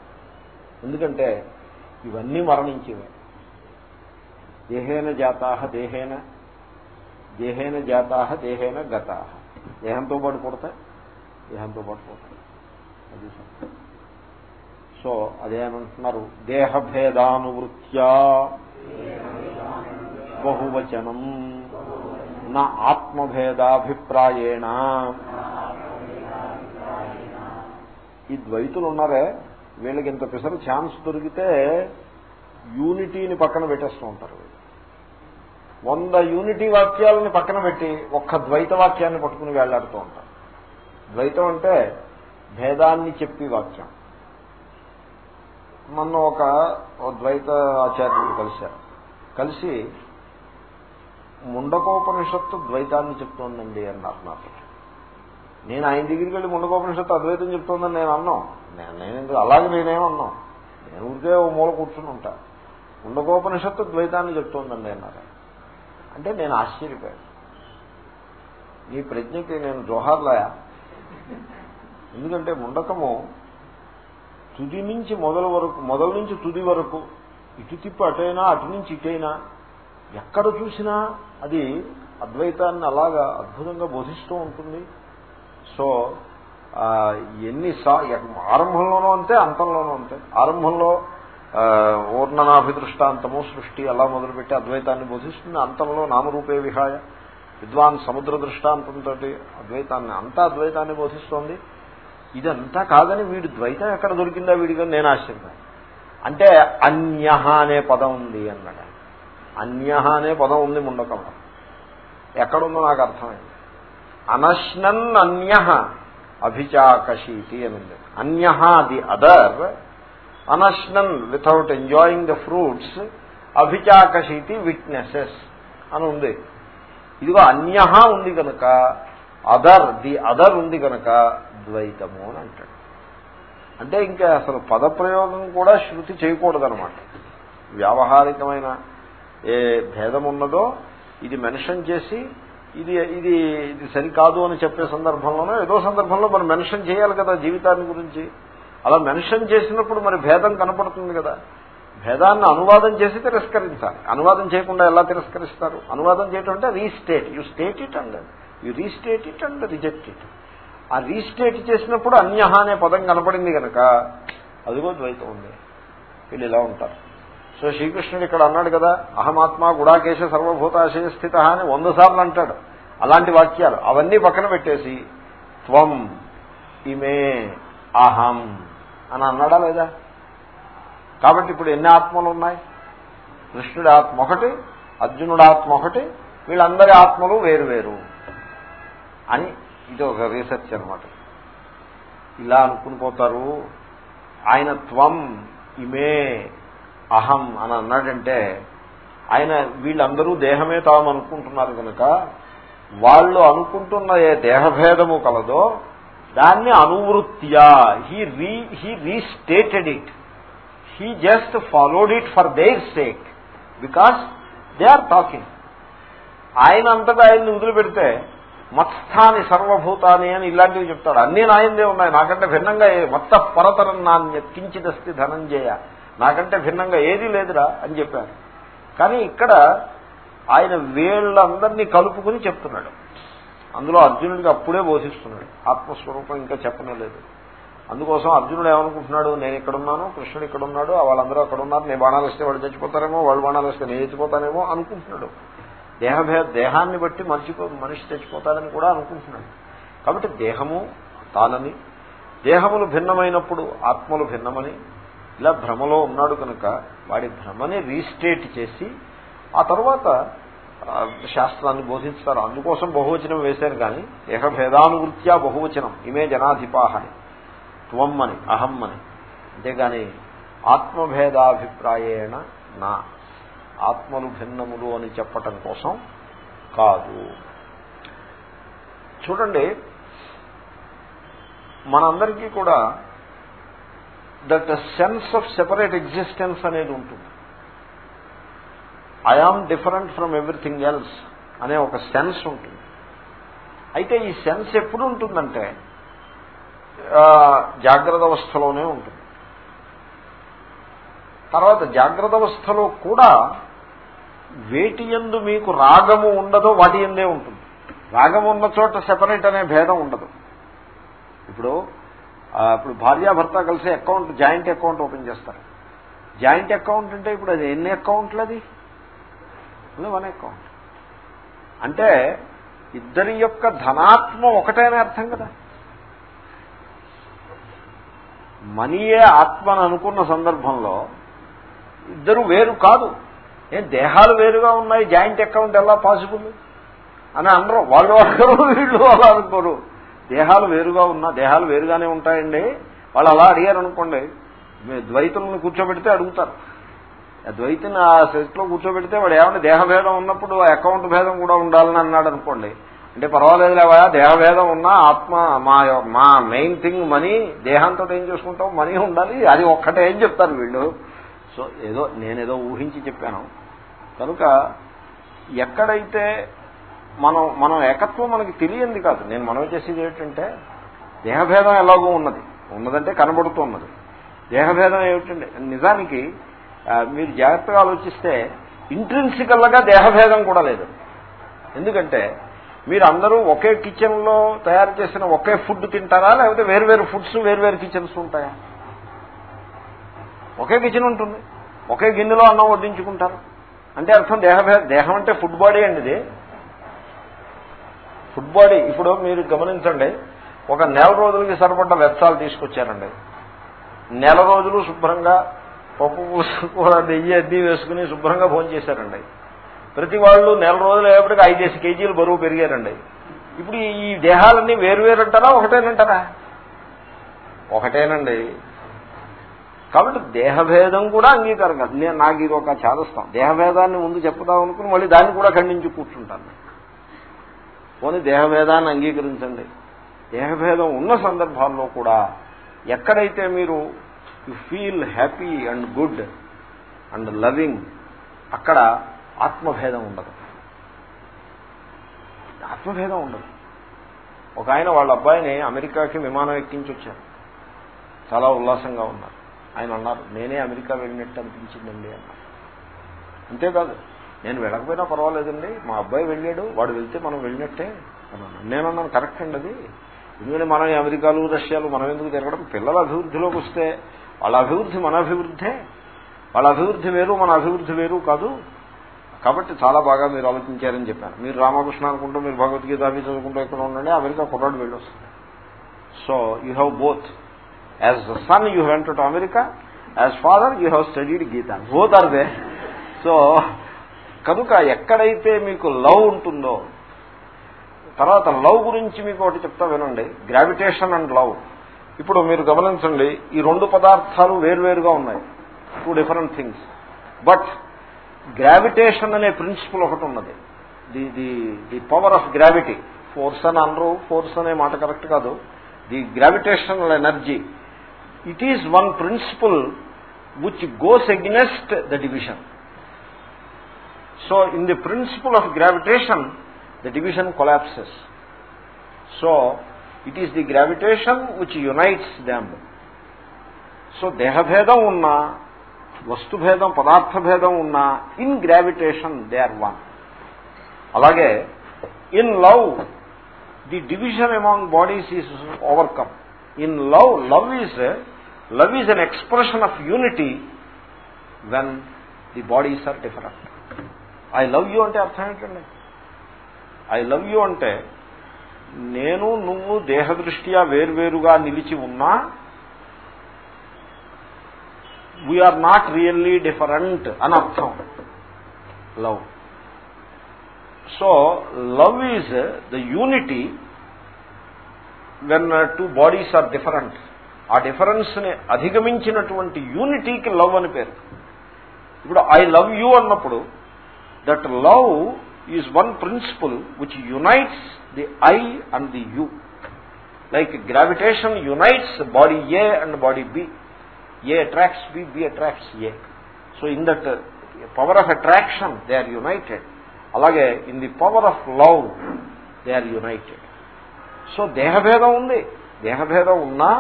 ఎందుకంటే ఇవన్నీ మరణించేవే. దేహేన జాతా దేహేన దేహేన జాతాహ దేహేన గతా. దేహంతో పాటు పుడతాయి దేహంతో పాటు పోతాయి అది సో అదేమంటున్నారు? దేహభేదానువృత్యా బహువచనం. నా ఆత్మభేదాభిప్రాయేణ. ఈ ద్వైతులు ఉన్నారే వీళ్ళకి ఇంత పిసరు ఛాన్స్ దొరికితే యూనిటీని పక్కన పెట్టేస్తూ ఉంటారు వంద యూనిటీ వాక్యాలని పక్కన పెట్టి ఒక్క ద్వైత వాక్యాన్ని పట్టుకుని వేళ్ళాడుతూ ఉంటారు. ద్వైతం అంటే భేదాన్ని చెప్పి వాక్యం. మొన్న ఒక ద్వైత ఆచార్యుడు కలిశారు. కలిసి ముండకోపనిషత్తు ద్వైతాన్ని చెప్తోందండి అన్నారు నాకు. నేను ఆయన దగ్గరికి వెళ్ళి ముండకోపనిషత్తు అద్వైతం చెప్తోందని నేను అన్నాం. నేను అలాగే నేనేమన్నాం నేను ఉంటే ఓ మూల కూర్చుని ఉంటా. ముండకోపనిషత్తు ద్వైతాన్ని చెప్తోందండి అన్నారు. అంటే నేను ఆశ్చర్యపోయాను. నీ ప్రజ్ఞకి నేను జోహార్లాయా. ఎందుకంటే ముండకము తుది నుంచి మొదల వరకు మొదల నుంచి తుది వరకు ఇటు తిప్పు అటైనా అటు నుంచి ఇటైనా ఎక్కడ చూసినా అది అద్వైతాన్ని అలాగా అద్భుతంగా బోధిస్తూ ఉంటుంది. సో ఎన్ని ఆరంభంలోనూ అంతే అంతంలోనూ అంతే. ఆరంభంలో ఊర్ణనాభిదృష్టాంతము సృష్టి అలా మొదలుపెట్టి అద్వైతాన్ని బోధిస్తుంది. అంతంలో నామరూపే విహాయ విద్వాన్ సముద్ర దృష్టాంతంతో అద్వైతాన్ని అంతా అద్వైతాన్ని బోధిస్తోంది. ఇదంతా కాదని వీడు ద్వైతం ఎక్కడ దొరికిందా వీడిగా నేను ఆశ్చర్యం అంటే అన్య అనే పదం ఉంది అన్నాడు అన్య అనే పదం ఉంది ముండకంలో ఎక్కడుందో నాకు అర్థమైంది. అనశ్నన్ అన్య అభిచాకశీతి అని ఉంది. అన్య ది అదర్ అనశ్నన్ వితౌట్ ఎంజాయింగ్ ద ఫ్రూట్స్ అభిచాకశీతి విట్నెసెస్ అని ఉంది. ఇదిగో అన్య ఉంది కనుక అదర్ ది అదర్ ఉంది కనుక అద్వైతము అని అంటాడు. అంటే ఇంకా అసలు పదప్రయోగం కూడా శృతి చేయకూడదనమాట వ్యావహారికమైన ఏ భేదం ఉన్నదో ఇది మెన్షన్ చేసి ఇది ఇది ఇది సరికాదు అని చెప్పే సందర్భంలోనో ఏదో సందర్భంలో మనం మెన్షన్ చేయాలి కదా జీవితాన్ని గురించి. అలా మెన్షన్ చేసినప్పుడు మరి భేదం కనపడుతుంది కదా. భేదాన్ని అనువాదం చేసి తిరస్కరించాలి. అనువాదం చేయకుండా ఎలా తిరస్కరిస్తారు? అనువాదం చేయటం అంటే restate you state it and you restate it and reject it ఆ రీస్టేట్ చేసినప్పుడు అన్యహ అనే పదం కనపడింది కనుక అదిగో ద్వైతం ఉంది. వీళ్ళు ఇలా ఉంటారు. సో శ్రీకృష్ణుడు ఇక్కడ అన్నాడు కదా అహమాత్మ గుడాకేశ సర్వభూతాశయ స్థిత అని వంద సార్లు అంటాడు. అలాంటి వాక్యాలు అవన్నీ పక్కన పెట్టేసి త్వం ఇమే అహం అని అన్నాడా లేదా? కాబట్టి ఇప్పుడు ఎన్ని ఆత్మలు ఉన్నాయి? కృష్ణుడి ఆత్మ ఒకటి అర్జునుడి ఆత్మ ఒకటి వీళ్ళందరి ఆత్మలు వేరు వేరు అని ఇది ఒక రీసెర్చ్ అనమాట ఇలా అనుకుని పోతారు ఆయన త్వం ఇమే అహం అని అన్నాడంటే ఆయన వీళ్ళందరూ దేహమే తాము అనుకుంటున్నారు కనుక వాళ్ళు అనుకుంటున్న ఏ దేహభేదము కలదో దాన్ని అనువృత్యా he re he restated it he just followed it for their sake because they are talking ఆయన అంతటా ఆయన్ని వదిలిపెడితే మత్స్థాని సర్వభూతాని అని ఇలాంటివి చెప్తాడు. అన్నీ నాయందే ఉన్నాయి. నాకంటే భిన్నంగా మత్త పరతరం నాణ్య కించిదస్తి ధనంజయ. నాకంటే భిన్నంగా ఏదీ లేదురా అని చెప్పారు కానీ ఇక్కడ ఆయన వీళ్ళందరినీ కలుపుకుని చెప్తున్నాడు. అందులో అర్జునుడికి అప్పుడే బోధిస్తున్నాడు. ఆత్మస్వరూపం ఇంకా చెప్పనలేదు అందుకోసం అర్జునుడు ఏమనుకుంటున్నాడు? నేను ఇక్కడున్నాను కృష్ణుడు ఇక్కడ ఉన్నాడు వాళ్ళందరూ అక్కడ ఉన్నారు నేను బాణాలు వస్తే వాళ్ళు చచ్చిపోతారేమో వాళ్ళు బాణాలు వస్తే నేను చచ్చిపోతానేమో అనుకుంటున్నాడు. దేహభేద దేహాన్ని బట్టి మర్చిపో మనిషి తెచ్చిపోతాడని కూడా అనుకుంటున్నాడు. కాబట్టి దేహము తానని దేహములు భిన్నమైనప్పుడు ఆత్మలు భిన్నమని ఇలా భ్రమలో ఉన్నాడు కనుక వాడి భ్రమని రీస్టేట్ చేసి ఆ తర్వాత శాస్త్రాన్ని బోధిస్తారు. అందుకోసం బహువచనం వేశారు కానీ దేహభేదానువృత్యా బహువచనం ఇమే జనాధిపాహని త్వం అని అహం అని అంతేగాని ఆత్మభేదాభిప్రాయేణ నా. ఆత్మలు భిన్నములు అని చెప్పటం కోసం కాదు. చూడండి మనందరికీ కూడా that sense of separate existence అనేది ఉంటుంది. I am different from everything else అనే ఒక సెన్స్ ఉంటుంది. అయితే ఈ సెన్స్ ఎప్పుడు ఉంటుందంటే జాగ్రత్త అవస్థలోనే ఉంటుంది. తర్వాత జాగ్రత్త అవస్థలో కూడా వేటి ఎందు మీకు రాగము ఉండదో వాటి ఎందే ఉంటుంది. రాగం ఉన్న చోట సెపరేట్ అనే భేదం ఉండదు. ఇప్పుడు ఇప్పుడు భార్యాభర్త కలిసి అకౌంట్ జాయింట్ అకౌంట్ ఓపెన్ చేస్తారు. జాయింట్ అకౌంట్ అంటే ఇప్పుడు అది ఎన్ని అకౌంట్లు అది? వన్ అకౌంట్ అంటే ఇద్దరి యొక్క ధనాత్మ ఒకటేనే అర్థం కదా. మనీయే ఆత్మని అనుకున్న సందర్భంలో ఇద్దరు వేరు కాదు. ఏం దేహాలు వేరుగా ఉన్నాయి జాయింట్ అకౌంట్ ఎలా పాసిబుల్? అని అనరు. వాళ్ళు అనరు వీళ్ళు అలా అనుకోరు. దేహాలు వేరుగా ఉన్నా దేహాలు వేరుగానే ఉంటాయండి. వాళ్ళు అలా అడిగారు అనుకోండి ద్వైతులను కూర్చోబెడితే అడుగుతారు. ద్వైతుని ఆ సెట్లో కూర్చోబెడితే వాడు ఏమన్నా దేహభేదం ఉన్నప్పుడు అకౌంట్ భేదం కూడా ఉండాలని అన్నాడు అనుకోండి. అంటే పర్వాలేదు లేవా దేహభేదం ఉన్నా ఆత్మ మా మా మెయిన్ థింగ్ మనీ దేహంతో ఏం చేసుకుంటాం మనీ ఉండాలి అది ఒక్కటే ఏం చెప్తారు వీళ్ళు. సో ఏదో నేనేదో ఊహించి చెప్పాను. కనుక ఎక్కడైతే మనం మనం ఏకత్వం మనకి తెలియంది కాదు. నేను మనం చేసేది ఏంటంటే దేహభేదం ఎలాగో ఉన్నది. ఉన్నదంటే కనబడుతున్నది దేహభేదం ఏమిటండి నిజానికి మీరు జాగ్రత్తగా ఆలోచిస్తే ఇంట్రెన్సికల్గా దేహభేదం కూడా లేదు. ఎందుకంటే మీరు అందరూ ఒకే కిచెన్లో తయారు చేసిన ఒకే ఫుడ్ తింటారా? లేకపోతే వేరు వేరు ఫుడ్స్ వేరు వేరు కిచెన్స్ ఉంటాయా? ఒకే కిచెన్ ఉంటుంది. ఒకే గిన్నెలో అన్నం వడ్డించుకుంటారు. అంటే అర్థం దేహ దేహం అంటే ఫుడ్ బాడీ అండి ఇది. ఫుడ్ బాడీ ఇప్పుడు మీరు గమనించండి ఒక నెల రోజులకి సరిపడ్డ వెచ్చాలు తీసుకొచ్చారండి. నెల రోజులు శుభ్రంగా పప్పు కూర నెయ్యి అద్దీ వేసుకుని శుభ్రంగా భోజనం చేశారండి. ప్రతి వాళ్ళు నెల రోజులు అయ్యేప్పటికి ఐదేసి కేజీలు బరువు పెరిగారండి. ఇప్పుడు ఈ దేహాలన్నీ వేరువేరు అంటారా ఒకటేనంటారా? ఒకటేనండి. కాబట్టి దేహభేదం కూడా అంగీకారం కాదు. నేను నాకు ఇది ఒక చేదస్తాం. దేహభేదాన్ని ముందు చెప్పుదాం అనుకుని మళ్ళీ దాన్ని కూడా ఖండించి కూర్చుంటాను. పోనీ దేహభేదాన్ని అంగీకరించండి. దేహభేదం ఉన్న సందర్భాల్లో కూడా ఎక్కడైతే మీరు you feel happy and good and loving అక్కడ ఆత్మభేదం ఉండదు. ఆత్మభేదం ఉండదు. ఒక ఆయన వాళ్ళ అబ్బాయిని అమెరికాకి విమానం ఎక్కించి వచ్చారు చాలా ఉల్లాసంగా ఉన్నారు. ఆయన అన్నారు నేనే అమెరికా వెళ్ళినట్టు అనిపించిందండి అన్నారు. అంతేకాదు నేను వెళ్ళకపోయినా పర్వాలేదండి మా అబ్బాయి వెళ్ళాడు వాడు వెళ్తే మనం వెళ్ళినట్టే అన్నాను నేనన్నాను కరెక్ట్ అండి అది. ఎందుకంటే మనం అమెరికాలు రష్యాలు మనం ఎందుకు తిరగడం? పిల్లల అభివృద్ధిలోకి వస్తే వాళ్ళ అభివృద్ధి మన అభివృద్ధే. వాళ్ళ అభివృద్ధి వేరు మన అభివృద్ధి వేరు కాదు. కాబట్టి చాలా బాగా మీరు ఆలోచించారని చెప్పాను. మీరు రామకృష్ణ అనుకుంటూ మీరు భగవద్గీత అవి చదువుకుంటూ ఎక్కడ ఉండండి అమెరికా కుర్రాడు వెళ్ళొస్తుంది so you have both. As son you went to America as father you have studied Gita both are they so కనుక ఎక్కడైతే మీకు లవ్ ఉంటుందో తర్వాత లవ్ గురించి మీకు ఒకటి చెప్తా వినండి. గ్రావిటేషన్ అండ్ లవ్ ఇప్పుడు మీరు గమనించండి ఈ రెండు పదార్థాలు వేరువేరుగా ఉన్నాయి. Two different things but gravitation అనే ప్రిన్సిపల్ ఒకటి ఉన్నది. The the the power of gravity force అని అనరు ఫోర్స్ అనే మాట కరెక్ట్ కాదు. The gravitational energy it is one principle which goes against the division so in the principle of gravitation the division collapses so it is the gravitation which unites them so దేహభేదం ఉన్నా వస్తుభేదం పదార్థ భేదం ఉన్నా in gravitation they are one అలాగే in love the division among bodies is overcome in love love is love is an expression of unity when the bodies are different I love you అంటే అర్థం ఏంటండి? I love you అంటే నేను నువ్వు దేహదృష్ట్యా వేర్వేరుగా నిలిచి ఉన్నా వీఆర్ నాట్ రియల్లీ డిఫరెంట్ అని అర్థం. Love so love is the unity when two bodies are different ఆ డిఫరెన్స్ని అధిగమించినటువంటి యూనిటీకి లవ్ అని పేరు. ఇప్పుడు ఐ లవ్ యూ అన్నప్పుడు that love is one principle which unites the I and the you. Like gravitation unites body A and body B A attracts B B attracts A so in that power of attraction they are united అలాగే in the power of love they are united so దేహభేదం ఉంది. దేహభేదం ఉన్నా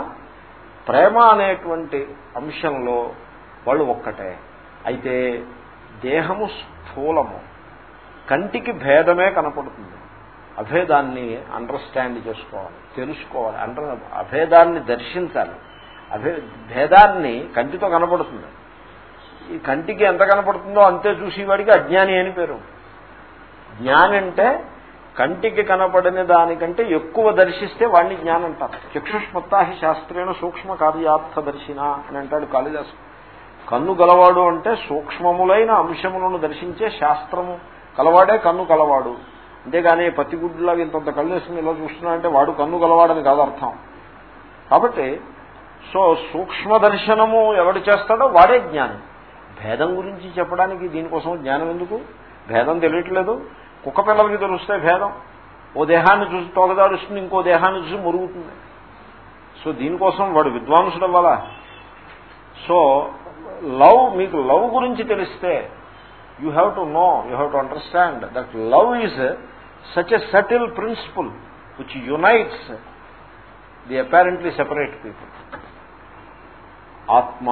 ప్రేమ అనేటువంటి అంశంలో వాళ్ళు ఒక్కటే. అయితే దేహము స్థూలము. కంటికి భేదమే కనపడుతుంది. అభేదాన్ని అండర్స్టాండ్ చేసుకోవాలి తెలుసుకోవాలి అండర్ అభేదాన్ని దర్శించాలి. అభే భేదాన్ని కంటితో కనపడుతుంది. ఈ కంటికి ఎంత కనపడుతుందో అంతే చూసేవాడికి అజ్ఞాని అని పేరు. జ్ఞాని అంటే కంటికి కనపడిన దానికంటే ఎక్కువ దర్శిస్తే వాడిని జ్ఞానం అంటారు. చక్షుష్మత్తాహి శాస్త్రేణ సూక్ష్మ కార్యార్థ దర్శిన అని అంటాడు కాళిదాసు. కన్ను గలవాడు అంటే సూక్ష్మములైన అంశములను దర్శించే శాస్త్రము. కలవాడే కన్ను కలవాడు. అంతేగాని పత్తిగుడ్డులాగా ఇంతంత కళ్ళు వేసుకుని ఇలా చూస్తున్నాడంటే వాడు కన్ను గలవాడని కాదు అర్థం. కాబట్టి సో సూక్ష్మ దర్శనము ఎవడు చేస్తాడో వాడే జ్ఞానం. భేదం గురించి చెప్పడానికి దీనికోసం జ్ఞానం ఎందుకు? భేదం తెలియట్లేదు. కుక్క పిల్లలకి తెలుస్తే భేదం. ఓ దేహాన్ని చూసి తోగదాడుస్తుంది ఇంకో దేహాన్ని చూసి మురుగుతుంది. సో దీనికోసం వాడు విద్వాంసుడు అవ్వాలా? సో లవ్ మీకు లవ్ గురించి తెలిస్తే you have to know you have to understand that love is such a subtle principle which unites the apparently separate people ఆత్మ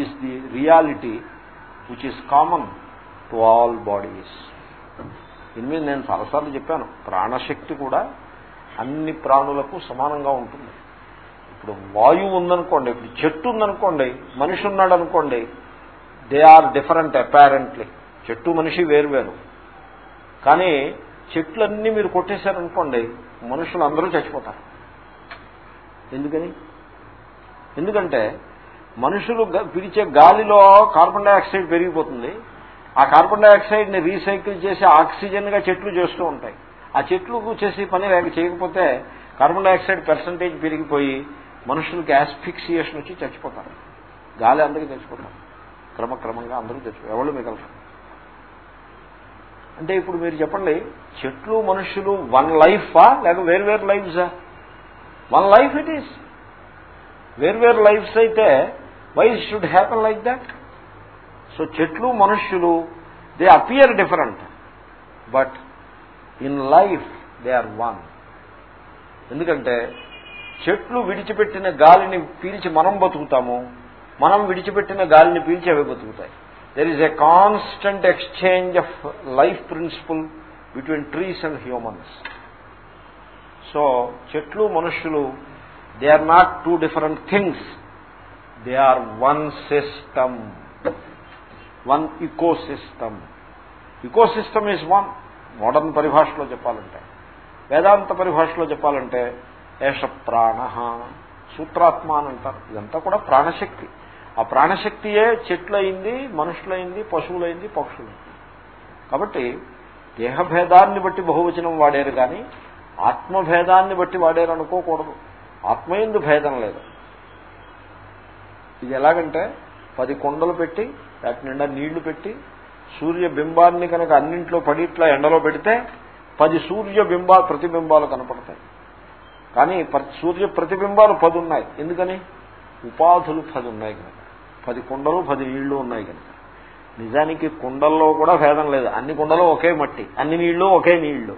is the reality which is common to all bodies దీని మీద నేను చాలాసార్లు చెప్పాను ప్రాణశక్తి కూడా అన్ని ప్రాణులకు సమానంగా ఉంటుంది. ఇప్పుడు వాయువు ఉందనుకోండి ఇప్పుడు చెట్టు ఉందనుకోండి మనిషి ఉన్నాడు అనుకోండి దే ఆర్ డిఫరెంట్ అపారెంట్లీ చెట్టు మనిషి వేరువేరు కానీ చెట్లన్నీ మీరు కొట్టేశారనుకోండి మనుషులు అందరూ చచ్చిపోతారు. ఎందుకని? ఎందుకంటే మనుషులు పిలిచే గాలిలో కార్బన్ డైఆక్సైడ్ పెరిగిపోతుంది ఆ కార్బన్ డైఆక్సైడ్ని రీసైకిల్ చేసి ఆక్సిజన్గా చెట్లు చేస్తూ ఉంటాయి. ఆ చెట్లు చేసే పని చేయకపోతే కార్బన్ డైఆక్సైడ్ పర్సంటేజ్ పెరిగిపోయి మనుషులకి యాస్ఫిక్సియేషన్ వచ్చి చచ్చిపోతారు. గాలి అందరికీ చచ్చిపోతారు. క్రమక్రమంగా అందరూ చచ్చిపోతారు. ఎవరు మిగలరు? అంటే ఇప్పుడు మీరు చెప్పండి చెట్లు మనుషులు వన్ లైఫా లేక వేరు వేరు లైఫ్సా వన్ లైఫ్ ఇట్ ఈస్ వేర్వేరు లైఫ్స్ అయితే why should happen like that so చెట్లు మనుష్యులు they appear different but in life they are one ఎందుకంటే చెట్లు విడిచిపెట్టిన గాలిని పీల్చి మనం బతుకుతాము మనం విడిచిపెట్టిన గాలిని పీల్చి అవి బతుకుతాయి. There is a constant exchange of life principle between trees and humans so చెట్లు మనుష్యులు they are not two different things they are one system one ecosystem. Ecosystem is one. Modern పరిభాషలో చెప్పాలంటే. వేదాంత పరిభాషలో చెప్పాలంటే ఏష ప్రాణ. సూత్రాత్మ అని అంటారు. ఇదంతా కూడా ప్రాణశక్తి. ఆ ప్రాణశక్తియే చెట్లయింది మనుషులైంది పశువులైంది పక్షులైంది కాబట్టి దేహభేదాన్ని బట్టి బహువచనం వాడారు కానీ ఆత్మభేదాన్ని బట్టి వాడారు అనుకోకూడదు. ఆత్మయందు భేదం లేదు. ఇది ఎలాగంటే పది కొండలు పెట్టి వాటి నిండా నీళ్ళు పెట్టి సూర్యబింబాన్ని కనుక అన్నింట్లో పడి ఇట్లా ఎండలో పెడితే పది సూర్యబింబా ప్రతిబింబాలు కనపడతాయి. కానీ సూర్య ప్రతిబింబాలు పది ఉన్నాయి. ఎందుకని? ఉపాధులు పది ఉన్నాయి కనుక. పది కుండలు పది నీళ్ళు ఉన్నాయి కనుక. నిజానికి కుండల్లో కూడా భేదం లేదు. అన్ని కుండలు ఒకే మట్టి. అన్ని నీళ్ళు ఒకే నీళ్ళు.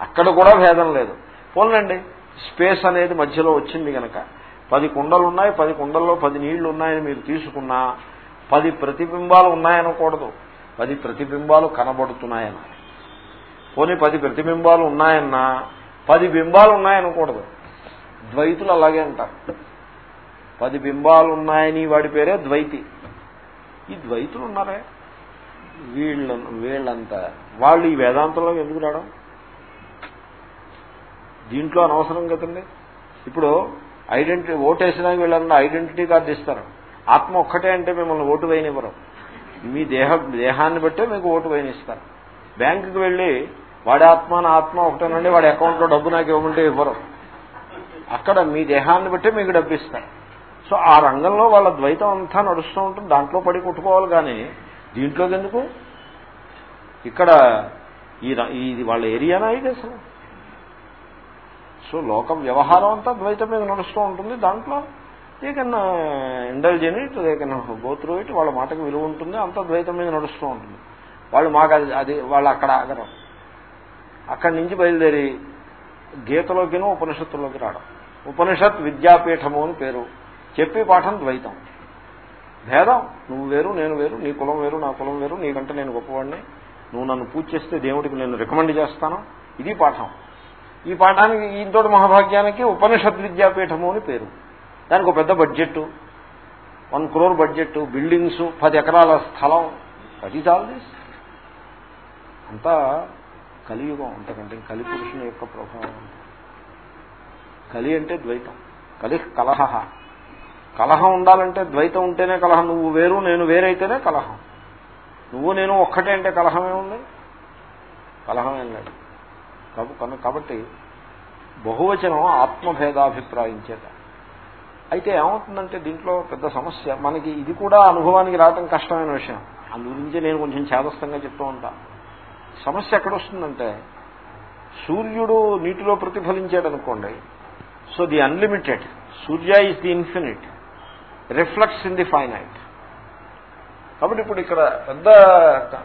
అక్కడ కూడా భేదం లేదు. పోలండి స్పేస్ అనేది మధ్యలో వచ్చింది కనుక. పది కుండలు ఉన్నాయి పది కుండల్లో పది నీళ్ళు ఉన్నాయని మీరు తీసుకున్నా పది ప్రతిబింబాలు ఉన్నాయనకూడదు. పది ప్రతిబింబాలు కనబడుతున్నాయన్న పోనీ పది ప్రతిబింబాలు ఉన్నాయన్నా పది బింబాలు ఉన్నాయనకూడదు. ద్వైతులు అలాగే అంటారు. పది బింబాలు ఉన్నాయని వాడి పేరే ద్వైతి. ఈ ద్వైతులు ఉన్నారే. వీళ్ళ వీళ్ళంతా వాళ్ళు ఈ వేదాంతంలో ఎందుకు రావడం? దీంట్లో అనవసరం కదండి. ఇప్పుడు ఐడెంటిటీ ఓటేసినా వీళ్ళన్నా ఐడెంటిటీ కార్డు ఇస్తారు. ఆత్మ ఒక్కటే అంటే మిమ్మల్ని ఓటు వేయనివ్వరు. మీ దేహ దేహాన్ని బట్టే మీకు ఓటు వేయనిస్తారు. బ్యాంకుకి వెళ్ళి వాడి ఆత్మ నా ఆత్మ ఒకటేనండి వాడి అకౌంట్లో డబ్బు నాకు ఇవ్వమంటే ఇవ్వరు. అక్కడ మీ దేహాన్ని బట్టే మీకు డబ్బు ఇస్తారు. సో ఆ రంగంలో వాళ్ళ ద్వైతం అంతా నడుస్తూ ఉంటుంది. దాంట్లో పడి కొట్టుకోవాలి కానీ దీంట్లోకి ఎందుకు? ఇక్కడ ఈ ఇది వాళ్ళ ఏరియానా ఇది అసలు సో లోక వ్యవహారం అంతా ద్వైతం మీద నడుస్తూ ఉంటుంది. దాంట్లో they can indulge in it they can go through it వాళ్ళ మాటకు విలువ ఉంటుంది అంతా ద్వైతం మీద నడుస్తూ ఉంటుంది. వాళ్ళు మాకు అది అది వాళ్ళు అక్కడ ఆగరం. అక్కడి నుంచి బయలుదేరి గీతలోకినూ ఉపనిషత్తులోకి రావడం. ఉపనిషత్ విద్యాపీఠము అని పేరు. చెప్పి పాఠం ద్వైతం. భేదం నువ్వు వేరు నేను వేరు నీ కులం వేరు నా కులం వేరు నీకంటే నేను గొప్పవాడిని. నువ్వు నన్ను పూజ చేస్తే దేవుడికి నేను రికమెండ్ చేస్తాను. ఇది పాఠం. ఈ పాఠానికి ఇంతటి మహాభాగ్యానికి ఉపనిషత్ విద్యాపీఠము అని పేరు. దానికి ఒక పెద్ద budget one crore budget buildings పది ఎకరాల స్థలం. అది ఆల్ దిస్ అంతా కలియుగం అంతకంటే కలి పురుషుని యొక్క ప్రభావం. కలి అంటే ద్వైతం. కలి కలహ. కలహం ఉండాలంటే ద్వైతం ఉంటేనే కలహం. నువ్వు వేరు నేను వేరైతేనే కలహం. నువ్వు నేను ఒక్కటే అంటే కలహమే ఉంది కలహం ఏం లేదు. కాబట్టి బహువచనం ఆత్మభేదాభిప్రాయం చేత అయితే ఏమవుతుందంటే దీంట్లో పెద్ద సమస్య. మనకి ఇది కూడా అనుభవానికి రావడం కష్టమైన విషయం. అందుగురించి నేను కొంచెం చేదస్తంగా చెప్తూ ఉంటాను సమస్య ఎక్కడ వస్తుందంటే సూర్యుడు నీటిలో ప్రతిఫలించాడు అనుకోండి so the unlimited. Surya is the infinite. Reflects in the finite. కాబట్టి ఇప్పుడు ఇక్కడ పెద్ద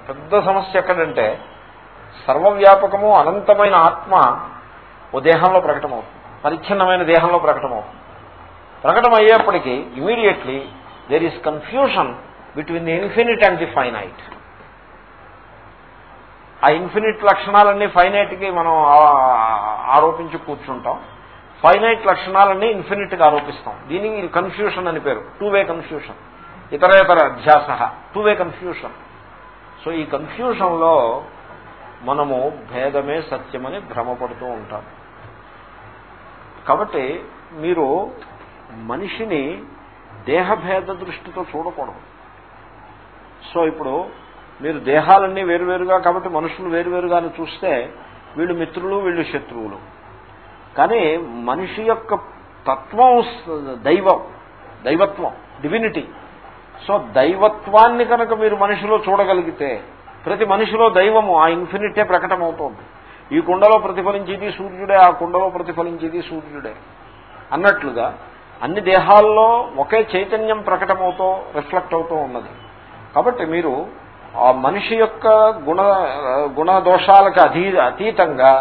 పెద్ద సమస్య ఎక్కడంటే సర్వవ్యాపకము అనంతమైన ఆత్మ ఓ దేహంలో ప్రకటమవుతుంది. పరిచ్ఛిన్నమైన దేహంలో ప్రకటమవుతుంది. ప్రకటమయ్యేప్పటికీ immediately there is confusion between the infinite and the finite ఆ ఇన్ఫినిట్ లక్షణాలన్నీ ఫైనైట్కి మనం ఆరోపించి కూర్చుంటాం. ఫైనైట్ లక్షణాలన్నీ ఇన్ఫినిట్గా ఆరోపిస్తాం. దీనికి కన్ఫ్యూషన్ అని పేరు. టూ వే కన్ఫ్యూషన్ ఇతరేతర అధ్యాస. టూ వే కన్ఫ్యూషన్ సో ఈ కన్ఫ్యూషన్లో మనము భేదమే సత్యమని భ్రమపడుతూ ఉంటాం. కాబట్టి మీరు మనిషిని దేహభేద దృష్టితో చూడకూడదు. సో ఇప్పుడు మీరు దేహాలన్నీ వేరువేరుగా కాబట్టి మనుషులు వేరువేరుగానే చూస్తే వీళ్ళు మిత్రులు వీళ్ళు శత్రువులు. కానీ మనిషి యొక్క తత్వం దైవం దైవత్వం డివినిటీ సో దైవత్వాన్ని కనుక మీరు మనిషిలో చూడగలిగితే ప్రతి మనిషిలో దైవము ఆ ఇన్ఫినిటే ప్రకటమవుతోంది. ఈ కుండలో ప్రతిఫలించేది సూర్యుడే ఆ కుండలో ప్రతిఫలించేది సూర్యుడే. అన్నట్లుగా అన్ని దేహాల్లో ఒకే చైతన్యం ప్రకటమవుతూ రిఫ్లెక్ట్ అవుతూ ఉన్నది. కాబట్టి మీరు ఆ మనిషి యొక్క గుణ గుణదోషాలకు అధీ అతీతంగా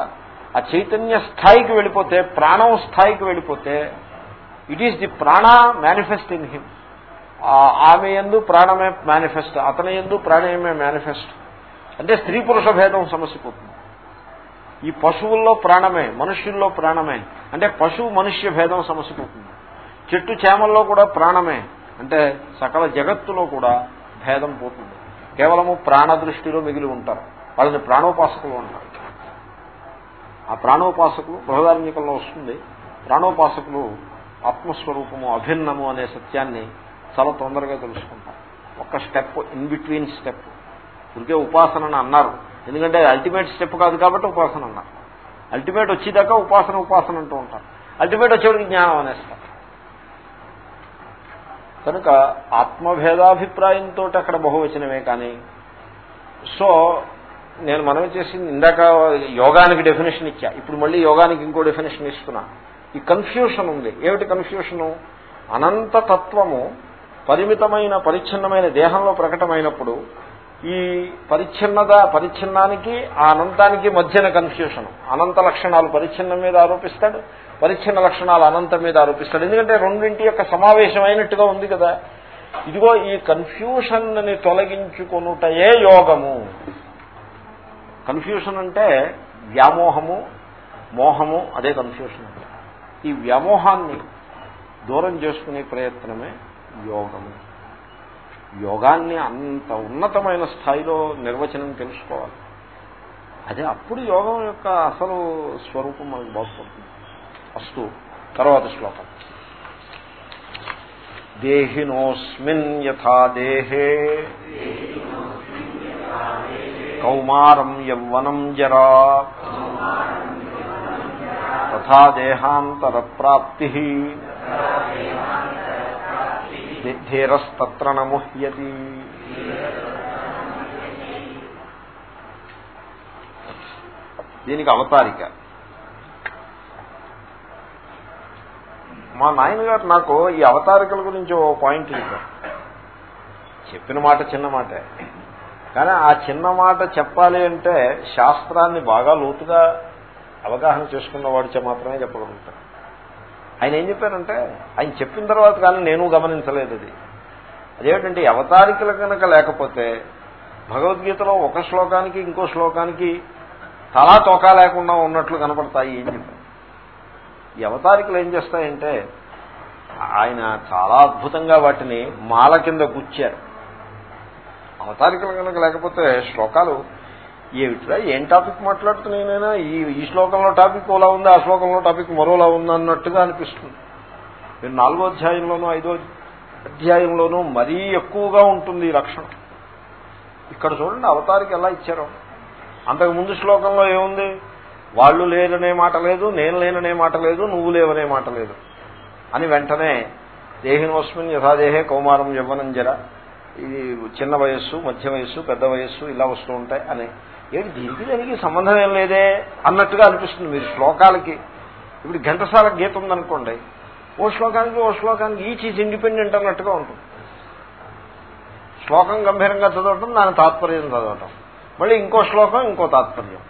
ఆ చైతన్య స్థాయికి వెళ్ళిపోతే ప్రాణం స్థాయికి వెళ్ళిపోతే ఇట్ ఈస్ ది ప్రాణ మేనిఫెస్ట్ ఇన్ హిమ్ ఆమె ఎందు ప్రాణమే మేనిఫెస్ట్ అతని ఎందు ప్రాణమే మేనిఫెస్ట్ అంటే స్త్రీ పురుష భేదం సమస్య పోతుంది. ఈ పశువుల్లో ప్రాణమే మనుష్యుల్లో ప్రాణమే అంటే పశువు మనుష్య భేదం సమస్య పోతుంది. చెట్టు చేమల్లో కూడా ప్రాణమే అంటే సకల జగత్తులో కూడా భేదం పోతుంది. కేవలము ప్రాణ దృష్టిలో మిగిలి ఉంటారు. వాళ్ళని ప్రాణోపాసకులు ఉంటారు ఆ ప్రాణోపాసకులు బృహదార్మికంలో వస్తుంది. ప్రాణోపాసకులు ఆత్మస్వరూపము అభిన్నము అనే సత్యాన్ని చాలా తొందరగా తెలుసుకుంటారు. ఒక స్టెప్ ఇన్ బిట్వీన్ స్టెప్. ఉరికే ఉపాసన అని అన్నారు. ఎందుకంటే అల్టిమేట్ స్టెప్ కాదు కాబట్టి ఉపాసన అన్నారు. అల్టిమేట్ వచ్చేదాకా ఉపాసన ఉపాసన అంటూ ఉంటారు. అల్టిమేట్ వచ్చేవాడికి జ్ఞానం అనేస్తారు. కనుక ఆత్మభేదాభిప్రాయంతో అక్కడ బహువచనమే కానీ సో నేను మనం చేసింది ఇందాక యోగానికి డెఫినేషన్ ఇచ్చా. ఇప్పుడు మళ్ళీ యోగానికి ఇంకో డెఫినేషన్ ఇస్తున్నా ఈ కన్ఫ్యూషన్ ఉంది. ఏమిటి కన్ఫ్యూషను అనంత తత్వము పరిమితమైన పరిచ్ఛిన్నమైన దేహంలో ప్రకటమైనప్పుడు ఈ పరిచ్ఛిన్నత పరిచ్ఛిన్నానికి ఆ అనంతానికి మధ్యన కన్ఫ్యూషన్ అనంత లక్షణాలు పరిచ్ఛిన్నం మీద ఆరోపిస్తాడు పరిచ్ఛిన్న లక్షణాలు అనంతం మీద ఆరోపిస్తాడు. ఎందుకంటే రెండింటి యొక్క సమావేశం అయినట్టుగా ఉంది కదా. ఇదిగో ఈ కన్ఫ్యూషన్ని తొలగించుకొనుటయే యోగము. కన్ఫ్యూషన్ అంటే వ్యామోహము మోహము అదే కన్ఫ్యూషన్ ఈ వ్యామోహాన్ని దూరం చేసుకునే ప్రయత్నమే యోగము. యోగాన్ని అంత ఉన్నతమైన స్థాయిలో నిర్వచనం తెలుసుకోవాలి. అదే అప్పుడు యోగం యొక్క అసలు స్వరూపం మనకు బాగుపడుతుంది. అస్తు తర్వాత శ్లోకం. దేహినోస్మిన్ యథా దేహే. కౌమారం యవ్వనం జరా. తథా దేహాంతర ప్రాప్తి. ధీరస్తత్ర నముహ్యతి దీనికి అవతారిక. మా నాయనగారు నాకు ఈ అవతారికల గురించి ఓ పాయింట్ చెప్పారు చెప్పిన మాట చిన్న మాటే. కానీ ఆ చిన్న మాట చెప్పాలి అంటే శాస్త్రాన్ని బాగా లోతుగా అవగాహన చేసుకున్న వాడిచే మాత్రమే చెప్పగలుగుతారు. ఆయన ఏం చెప్పారంటే ఆయన చెప్పిన తర్వాత కానీ నేను గమనించలేదు అది. అదేమిటంటే అవతారికలు కనుక లేకపోతే భగవద్గీతలో ఒక శ్లోకానికి ఇంకో శ్లోకానికి తలా తోకా లేకుండా ఉన్నట్లు కనపడతాయి ఏం చెప్పారు? ఈ అవతారికలు ఏం చేస్తాయంటే ఆయన చాలా అద్భుతంగా వాటిని మాల కింద గుచ్చారు. అవతారికలు కనుక లేకపోతే శ్లోకాలు ఏమిట్రా? ఏం టాపిక్ మాట్లాడుతున్నాయినైనా? ఈ ఈ శ్లోకంలో టాపిక్ ఓలా ఉంది? ఆ శ్లోకంలో టాపిక్ మరోలా ఉంది అన్నట్టుగా అనిపిస్తుంది. మీరు నాలుగో అధ్యాయంలోనూ ఐదో అధ్యాయంలోనూ మరీ ఎక్కువగా ఉంటుంది ఈ లక్షణం. ఇక్కడ చూడండి అవతారికి ఎలా ఇచ్చారో. అంతకు ముందు శ్లోకంలో ఏముంది? వాళ్ళు లేరనే మాట లేదు నేను లేననే మాట లేదు నువ్వు లేవనే మాట లేదు. అని వెంటనే దేహినోస్మిన్ యథాదేహే కౌమారం యవ్వనం జర ఇది చిన్న వయస్సు మధ్య వయస్సు పెద్ద వయస్సు ఇలా వస్తూ ఉంటాయి అని ఏంటి దీనికి దానికి సంబంధం ఏం లేదే? అన్నట్టుగా అనిపిస్తుంది మీరు శ్లోకాలకి. ఇప్పుడు ఘంటసాల గీత ఉందనుకోండి ఓ శ్లోకానికి ఓ శ్లోకానికి ఈచ్ ఈజ్ ఇండిపెండెంట్ అన్నట్టుగా ఉంటుంది. శ్లోకం గంభీరంగా చదవటం దాని తాత్పర్యం చదవటం. మళ్ళీ ఇంకో శ్లోకం ఇంకో తాత్పర్యం.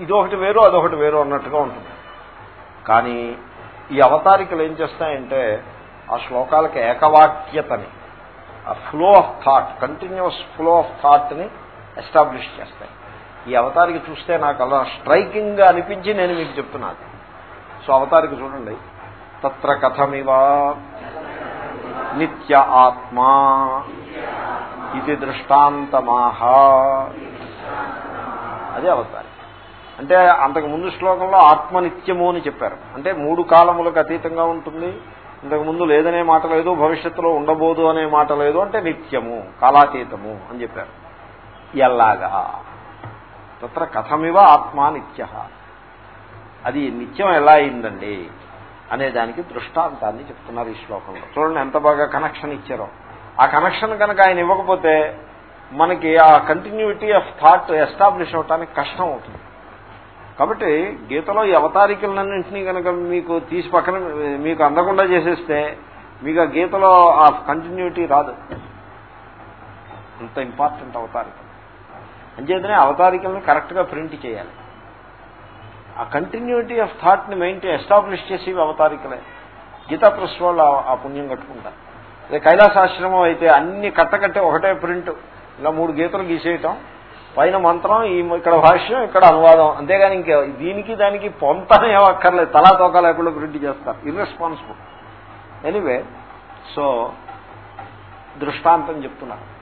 ఇదొకటి వేరు అదొకటి వేరు అన్నట్టుగా ఉంటుంది. కానీ ఈ అవతారికలు ఏం చేస్తాయంటే ఆ శ్లోకాలకి ఏకవాక్యతని ఆ flow of thought continuous flow of థాట్ని establish చేస్తాయి. ఈ అవతారికి చూస్తే నాకు అలా స్ట్రైకింగ్గా అనిపించి నేను మీకు చెప్తున్నాను. సో అవతారికి చూడండి. తత్ర కథమివా నిత్య ఆత్మా ఇది దృష్టాంతమాహా. అదే అవతారి. అంటే అంతకు ముందు శ్లోకంలో ఆత్మనిత్యము అని చెప్పారు. అంటే మూడు కాలములకు అతీతంగా ఉంటుంది. ఇంతకు ముందు లేదనే మాట లేదు భవిష్యత్తులో ఉండబోదు అనే మాట లేదు అంటే నిత్యము కాలాతీతము అని చెప్పారు. ఎల్లాగా. తత్ర కథమివ ఆత్మా నిత్య అది నిత్యం ఎలా అయిందండి? అనే దానికి దృష్టాంతాన్ని చెప్తున్నారు ఈ శ్లోకంలో. చూడండి ఎంత బాగా కనెక్షన్ ఇచ్చారో. ఆ కనెక్షన్ కనుక ఆయన ఇవ్వకపోతే మనకి ఆ కంటిన్యూటీ ఆఫ్ థాట్ ఎస్టాబ్లిష్ అవటానికి కష్టం అవుతుంది. కాబట్టి గీతలో ఈ అవతారికలన్నింటినీ కనుక మీకు తీసి పక్కన మీకు అందకుండా చేసేస్తే మీకు ఆ గీతలో ఆ కంటిన్యూటీ రాదు. అంత ఇంపార్టెంట్ అవతారికలు. అంచేతనే అవతారికలను కరెక్ట్గా ప్రింట్ చేయాలి. ఆ కంటిన్యూటీ ఆఫ్ థాట్ని మెయింటైన్ ఎస్టాబ్లిష్ చేసి అవతారికలే. గీతా ప్రెస్ వాళ్ళు ఆ పుణ్యం కట్టుకుంటారు. అదే కైలాసాశ్రమం అయితే అన్ని కట్టకట్టే ఒకటే ప్రింట్. ఇలా మూడు గీతలు గీసేయటం. పైన మంత్రం ఈ ఇక్కడ భాష్యం ఇక్కడ అనువాదం. అంతేగాని ఇంకా దీనికి దానికి పొంతనే అక్కర్లేదు. తలా తోక లేకుండా ప్రింట్ చేస్తారు. ఇర్రెస్పాన్సిబుల్ ఎనీవే సో దృష్టాంతం చెప్తున్నారు.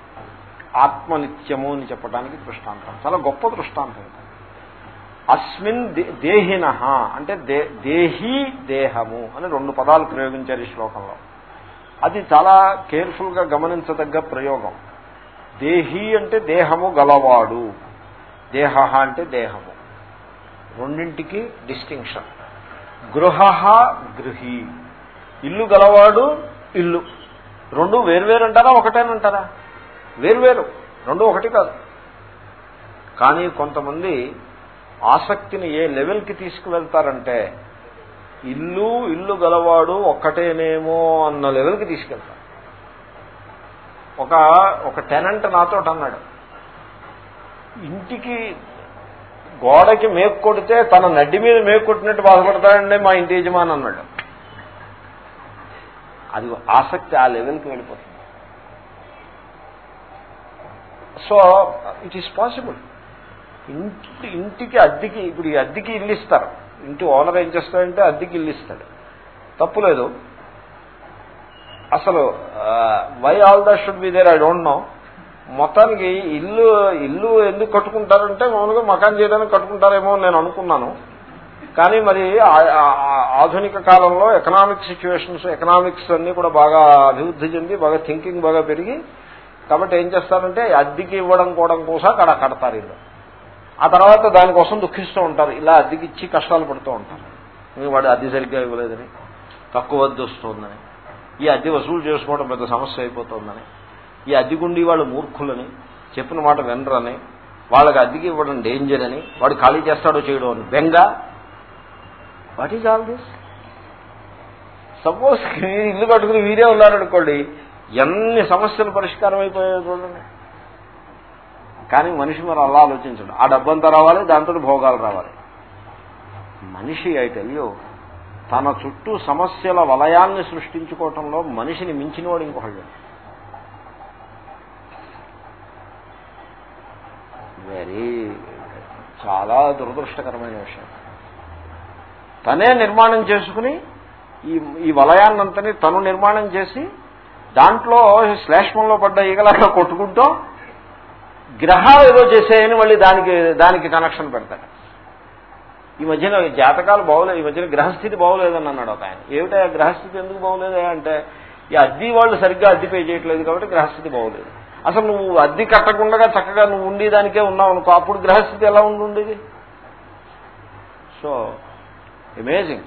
ఆత్మనిత్యము అని చెప్పడానికి దృష్టాంతం. చాలా గొప్ప దృష్టాంతం అస్మిన్ దేహిన అంటే దేహి దేహము అని రెండు పదాలు ప్రయోగించారు ఈ శ్లోకంలో. అది చాలా కేర్ఫుల్గా గమనించదగ్గ ప్రయోగం. దేహి అంటే దేహము గలవాడు. దేహ అంటే దేహము. రెండింటికి డిస్టింక్షన్. గృహ గృహి. ఇల్లు గలవాడు ఇల్లు. రెండు వేర్వేరు అంటారా? ఒకటేనంటారా? వేరువేరు రెండు ఒకటి కాదు. కానీ కొంతమంది ఆసక్తిని ఏ లెవెల్కి తీసుకువెళ్తారంటే ఇల్లు ఇల్లు గలవాడు ఒక్కటేనేమో అన్న లెవెల్కి తీసుకెళ్తారు. ఒక ఒక టెనెంట్ నాతో అన్నాడు ఇంటికి గోడకి మేకు కొడితే తన నడ్డి మీద మేకు కొట్టినట్టు బాధపడతాడండి మా ఇంటి యజమాని అన్నాడు. అది ఆసక్తి ఆ లెవెల్కి వెళ్ళిపోతుంది. సో ఇట్ ఈస్ పాసిబుల్ ఇంటి ఇంటికి అద్దెకి ఇప్పుడు ఈ అద్దెకి ఇల్లు ఇస్తారు. ఇంటి ఓనర్ ఏం చేస్తాడంటే అద్దెకి ఇల్లు ఇస్తాడు. తప్పులేదు అసలు why all the should be there I don't know మొత్తానికి ఇల్లు ఇల్లు ఎందుకు కట్టుకుంటారంటే మామూలుగా మకాన్ చేయడానికి కట్టుకుంటారేమో నేను అనుకున్నాను. కానీ మరి ఆధునిక కాలంలో ఎకనామిక్ సిచ్యువేషన్స్ ఎకనామిక్స్ అన్ని కూడా బాగా అభివృద్ధి చెంది బాగా థింకింగ్ బాగా పెరిగి కాబట్టి ఏం చేస్తారంటే అద్దెకి ఇవ్వడం కూడా కోసం అక్కడ కడతారు ఇల్లు. ఆ తర్వాత దానికోసం దుఃఖిస్తూ ఉంటారు. ఇలా అద్దెకి ఇచ్చి కష్టాలు పడుతూ ఉంటారు. వాడు అద్దె సరిగ్గా ఇవ్వలేదని తక్కువ అద్దె వస్తుందని ఈ అద్దె వసూలు చేసుకోవడం పెద్ద సమస్య అయిపోతుందని ఈ అద్దెకుండి వాళ్ళు మూర్ఖులని చెప్పిన మాట వినరని వాళ్ళకి అద్దెకి ఇవ్వడం డేంజర్ అని వాడు ఖాళీ చేస్తాడో చేయడం అని. బెంగ? What is all this suppose ఇల్లు కట్టుకుని వీరే ఉన్నారనుకోండి ఎన్ని సమస్యలు పరిష్కారం అయిపోయాయో చూడండి. కానీ మనిషి మరి అలా ఆలోచించడు. ఆ డబ్బంతా రావాలి దాంతో భోగాలు రావాలి. మనిషి అయితేయో తన చుట్టూ సమస్యల వలయాన్ని సృష్టించుకోవటంలో మనిషిని మించినవాడు ఇంకొకళ్ళు వెరీ చాలా దురదృష్టకరమైన విషయం. తనే నిర్మాణం చేసుకుని ఈ ఈ వలయాన్నంతని తను నిర్మాణం చేసి దాంట్లో శ్లేష్మంలో పడ్డ ఈగలాగా కొట్టుకుంటూ గ్రహాలు ఏదో చేసేయని మళ్ళీ దానికి దానికి కనెక్షన్ పెడతాడు. ఈ మధ్యన జాతకాలు బాగోలేదు ఈ మధ్యన గ్రహస్థితి బాగోలేదని అన్నాడు ఒక ఆయన. ఏమిటా గ్రహస్థితి ఎందుకు బాగోలేదు అంటే ఈ అద్దె వాళ్ళు సరిగ్గా అద్దె పే చేయట్లేదు కాబట్టి గ్రహస్థితి బాగోలేదు. అసలు నువ్వు అద్దె కట్టకుండా చక్కగా నువ్వు ఉండేదానికే ఉన్నావు అనుకో అప్పుడు గ్రహస్థితి ఎలా ఉండేది సో అమేజింగ్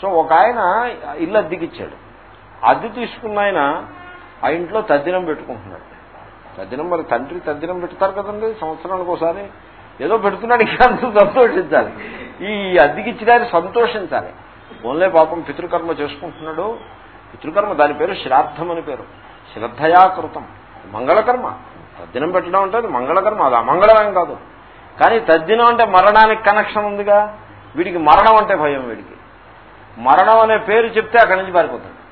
సో ఒక ఆయన ఇల్లు అద్దెకిచ్చాడు అద్దె తీసుకున్న ఆయన ఆ ఇంట్లో తద్దినం పెట్టుకుంటున్నాడు. తద్దినం మరి తండ్రి తద్దినం పెడతారు కదండి సంవత్సరానికి ఒకసారి. ఏదో పెడుతున్నాడు ఇంకా సంతోషించాలి. ఈ అద్దెకిచ్చినారు సంతోషించాలి. ఓన్లే పాపం పితృకర్మ చేసుకుంటున్నాడు. పితృకర్మ దాని పేరు శ్రాద్ధం అని పేరు. శ్రద్ధయాకృతం. మంగళకర్మ. తద్దినం పెట్టడం అంటే అది మంగళకర్మ అది అమంగళమేం కాదు. కానీ తద్దినం అంటే మరణానికి కనెక్షన్ ఉందిగా. వీడికి మరణం అంటే భయం వీడికి. మరణం అనే పేరు చెప్తే అక్కడి నుంచి పారిపోతాడు.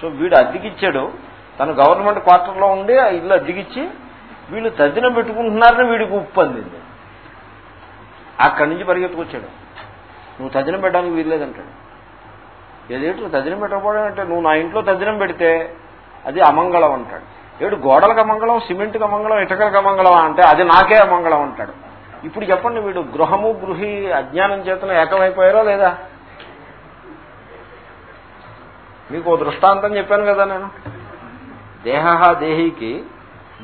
సో వీడు అద్దెకిచ్చాడు తను గవర్నమెంట్ క్వార్టర్లో ఉండి ఆ ఇల్లు అద్దెకిచ్చి వీళ్ళు తద్దినం పెట్టుకుంటున్నారని వీడికి ఉప్పు అందింది. అక్కడి నుంచి పరిగెత్తుకొచ్చాడు. నువ్వు తద్దినం పెట్టడానికి వీల్లేదంటాడు. ఏదేంటి తద్దినం పెట్టకపోవడం అంటే నువ్వు నా ఇంట్లో తద్దినం పెడితే అది అమంగళం అంటాడు. ఏడు గోడలకు అమంగళం సిమెంట్కి అమంగళం ఇటకలకు అమంగళం అంటే అది నాకే అమంగళం అంటాడు. ఇప్పుడు చెప్పండి వీడు గృహము గృహి అజ్ఞానం చేతన ఏకమైపోయారో లేదా? మీకు దృష్టాంతం చెప్పాను కదా నేను. దేహ దేహికి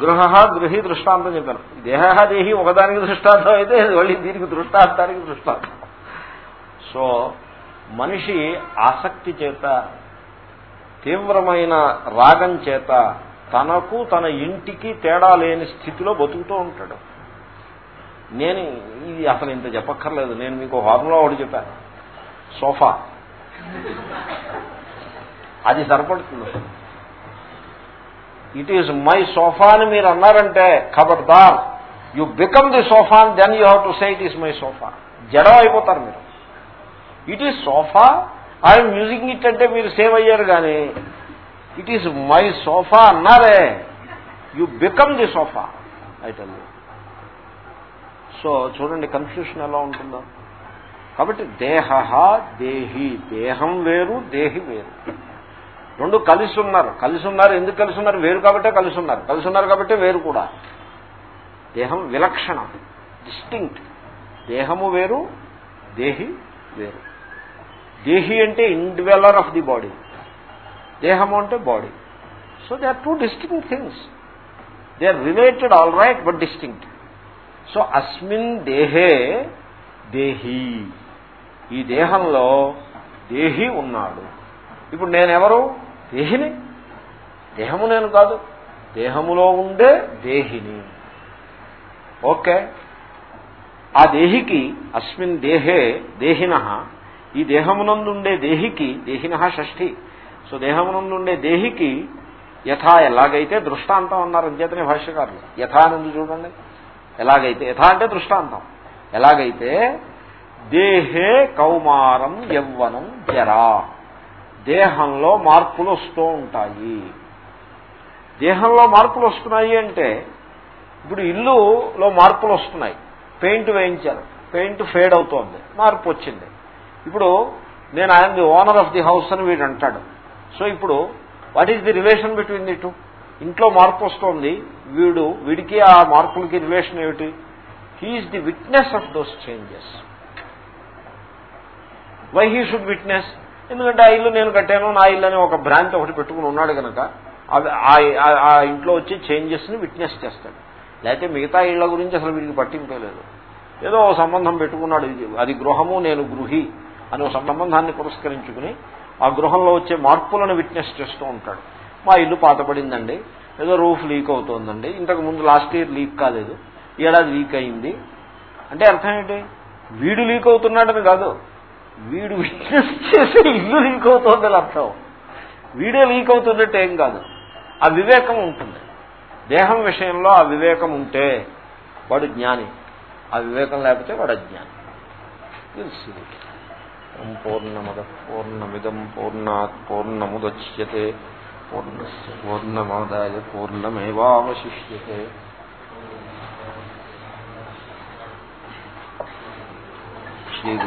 గృహ గృహి దృష్టాంతం చెప్పాను. దేహ దేహి ఒకదానికి దృష్టాంతం అయితే మళ్ళీ దీనికి దృష్టాంతానికి దృష్టాంతం. సో మనిషి ఆసక్తి చేత తీవ్రమైన రాగం చేత తనకు తన ఇంటికి తేడా లేని స్థితిలో బతుకుతూ ఉంటాడు. నేను ఇది అసలు ఇంత చెప్పక్కర్లేదు. నేను మీకు హార్ములా ఒకటి చెప్పాను. సోఫా. అది సరిపడుతుంది. ఇట్ ఈజ్ మై సోఫా అని మీరు అన్నారంటే ఖబర్దార్. You become the sofa then you have to say it is my sofa జడం అయిపోతారు మీరు. It is sofa I'm music it అంటే మీరు సేవ్ అయ్యారు కానీ ఇట్ ఈస్ మై సోఫా అన్నారే యు బికమ్ ది సోఫా అయితే సో చూడండి కన్ఫ్యూషన్ ఎలా ఉంటుందో. కాబట్టి దేహ దేహి దేహం వేరు దేహి వేరు. రెండు కలిసి ఉన్నారు. కలిసి ఉన్నారు ఎందుకు కలిసి ఉన్నారు? వేరు కాబట్టే కలిసి ఉన్నారు. కలిసి ఉన్నారు కాబట్టి వేరు కూడా. దేహం విలక్షణం డిస్టింక్ట్ దేహము వేరు దేహి వేరు. దేహి అంటే ఇండివెలర్ ఆఫ్ ది బాడీ దేహము అంటే body so they are two distinct things they are related all right but distinct so అస్మిన్ దేహే దేహి ఈ దేహంలో దేహి ఉన్నాడు. ఇప్పుడు నేనెవరు? దేహిని? దేహము నేను కాదు. దేహములో ఉండే దేహిని. ఓకే. ఆ దేహికి అస్మిన్ దేహే దేహిన. ఈ దేహమునందుండే దేహికి దేహిన షష్ఠి. సో దేహమునందుండే దేహికి యథా ఎలాగైతే దృష్టాంతం అన్నారు అంచేతనే భాష్యకారులు. యథా నుండి చూడండి. ఎలాగైతే యథా అంటే దృష్టాంతం. ఎలాగైతే దేహే కౌమారం యవ్వనం జరా. దేహంలో మార్పులు వస్తూ ఉంటాయి. దేహంలో మార్పులు వస్తున్నాయి అంటే ఇప్పుడు ఇల్లులో మార్పులు వస్తున్నాయి. పెయింట్ వేయించారు. పెయింట్ ఫేడ్ అవుతోంది. మార్పు వచ్చింది. ఇప్పుడు నేను I'm the owner of the house అని వీడు అంటాడు. సో ఇప్పుడు what is the relation between the two ఇంట్లో మార్పు వస్తోంది. వీడు వీడికి ఆ మార్పులకి రిలేషన్ ఏమిటి? He is the witness of those changes why he should witness ఎందుకంటే ఆ ఇల్లు నేను కట్టాను నా ఇల్లు అని ఒక బ్రాంచ్ ఒకటి పెట్టుకుని ఉన్నాడు కనుక ఆ ఇంట్లో వచ్చి చేంజెస్ని విట్నెస్ చేస్తాడు. లేకపోతే మిగతా ఇళ్ళ గురించి అసలు వీడికి పట్టింపలేదు ఏదో సంబంధం పెట్టుకున్నాడు అది గృహము నేను గృహి అని ఒక సంబంధాన్ని పురస్కరించుకుని ఆ గృహంలో వచ్చే మార్పులను విట్నెస్ చేస్తూ ఉంటాడు. మా ఇల్లు పాతపడిందండి ఏదో రూఫ్ లీక్ అవుతోందండి ఇంతకు ముందు లాస్ట్ ఇయర్ లీక్ కాలేదు ఏడాది లీక్ అయింది. అంటే అర్థం ఏంటి? వీడు లీక్ అవుతున్నాడని కాదు. వీడు విట్నెస్ చేసి ఇల్లు లీక్ అవుతోందని అర్థం. వీడే లీక్ అవుతున్నట్టు ఏం కాదు. ఆ వివేకం ఉంటుంది. దేహం విషయంలో ఆ వివేకం ఉంటే వాడు జ్ఞాని. ఆ వివేకం లేకపోతే వాడు అజ్ఞాని. తెలుసు పూర్ణమద పూర్ణమిదం పూర్ణాత్ పూర్ణముద్యతే పూర్ణస్ పూర్ణమాదాయ పూర్ణమేవాశిష్యే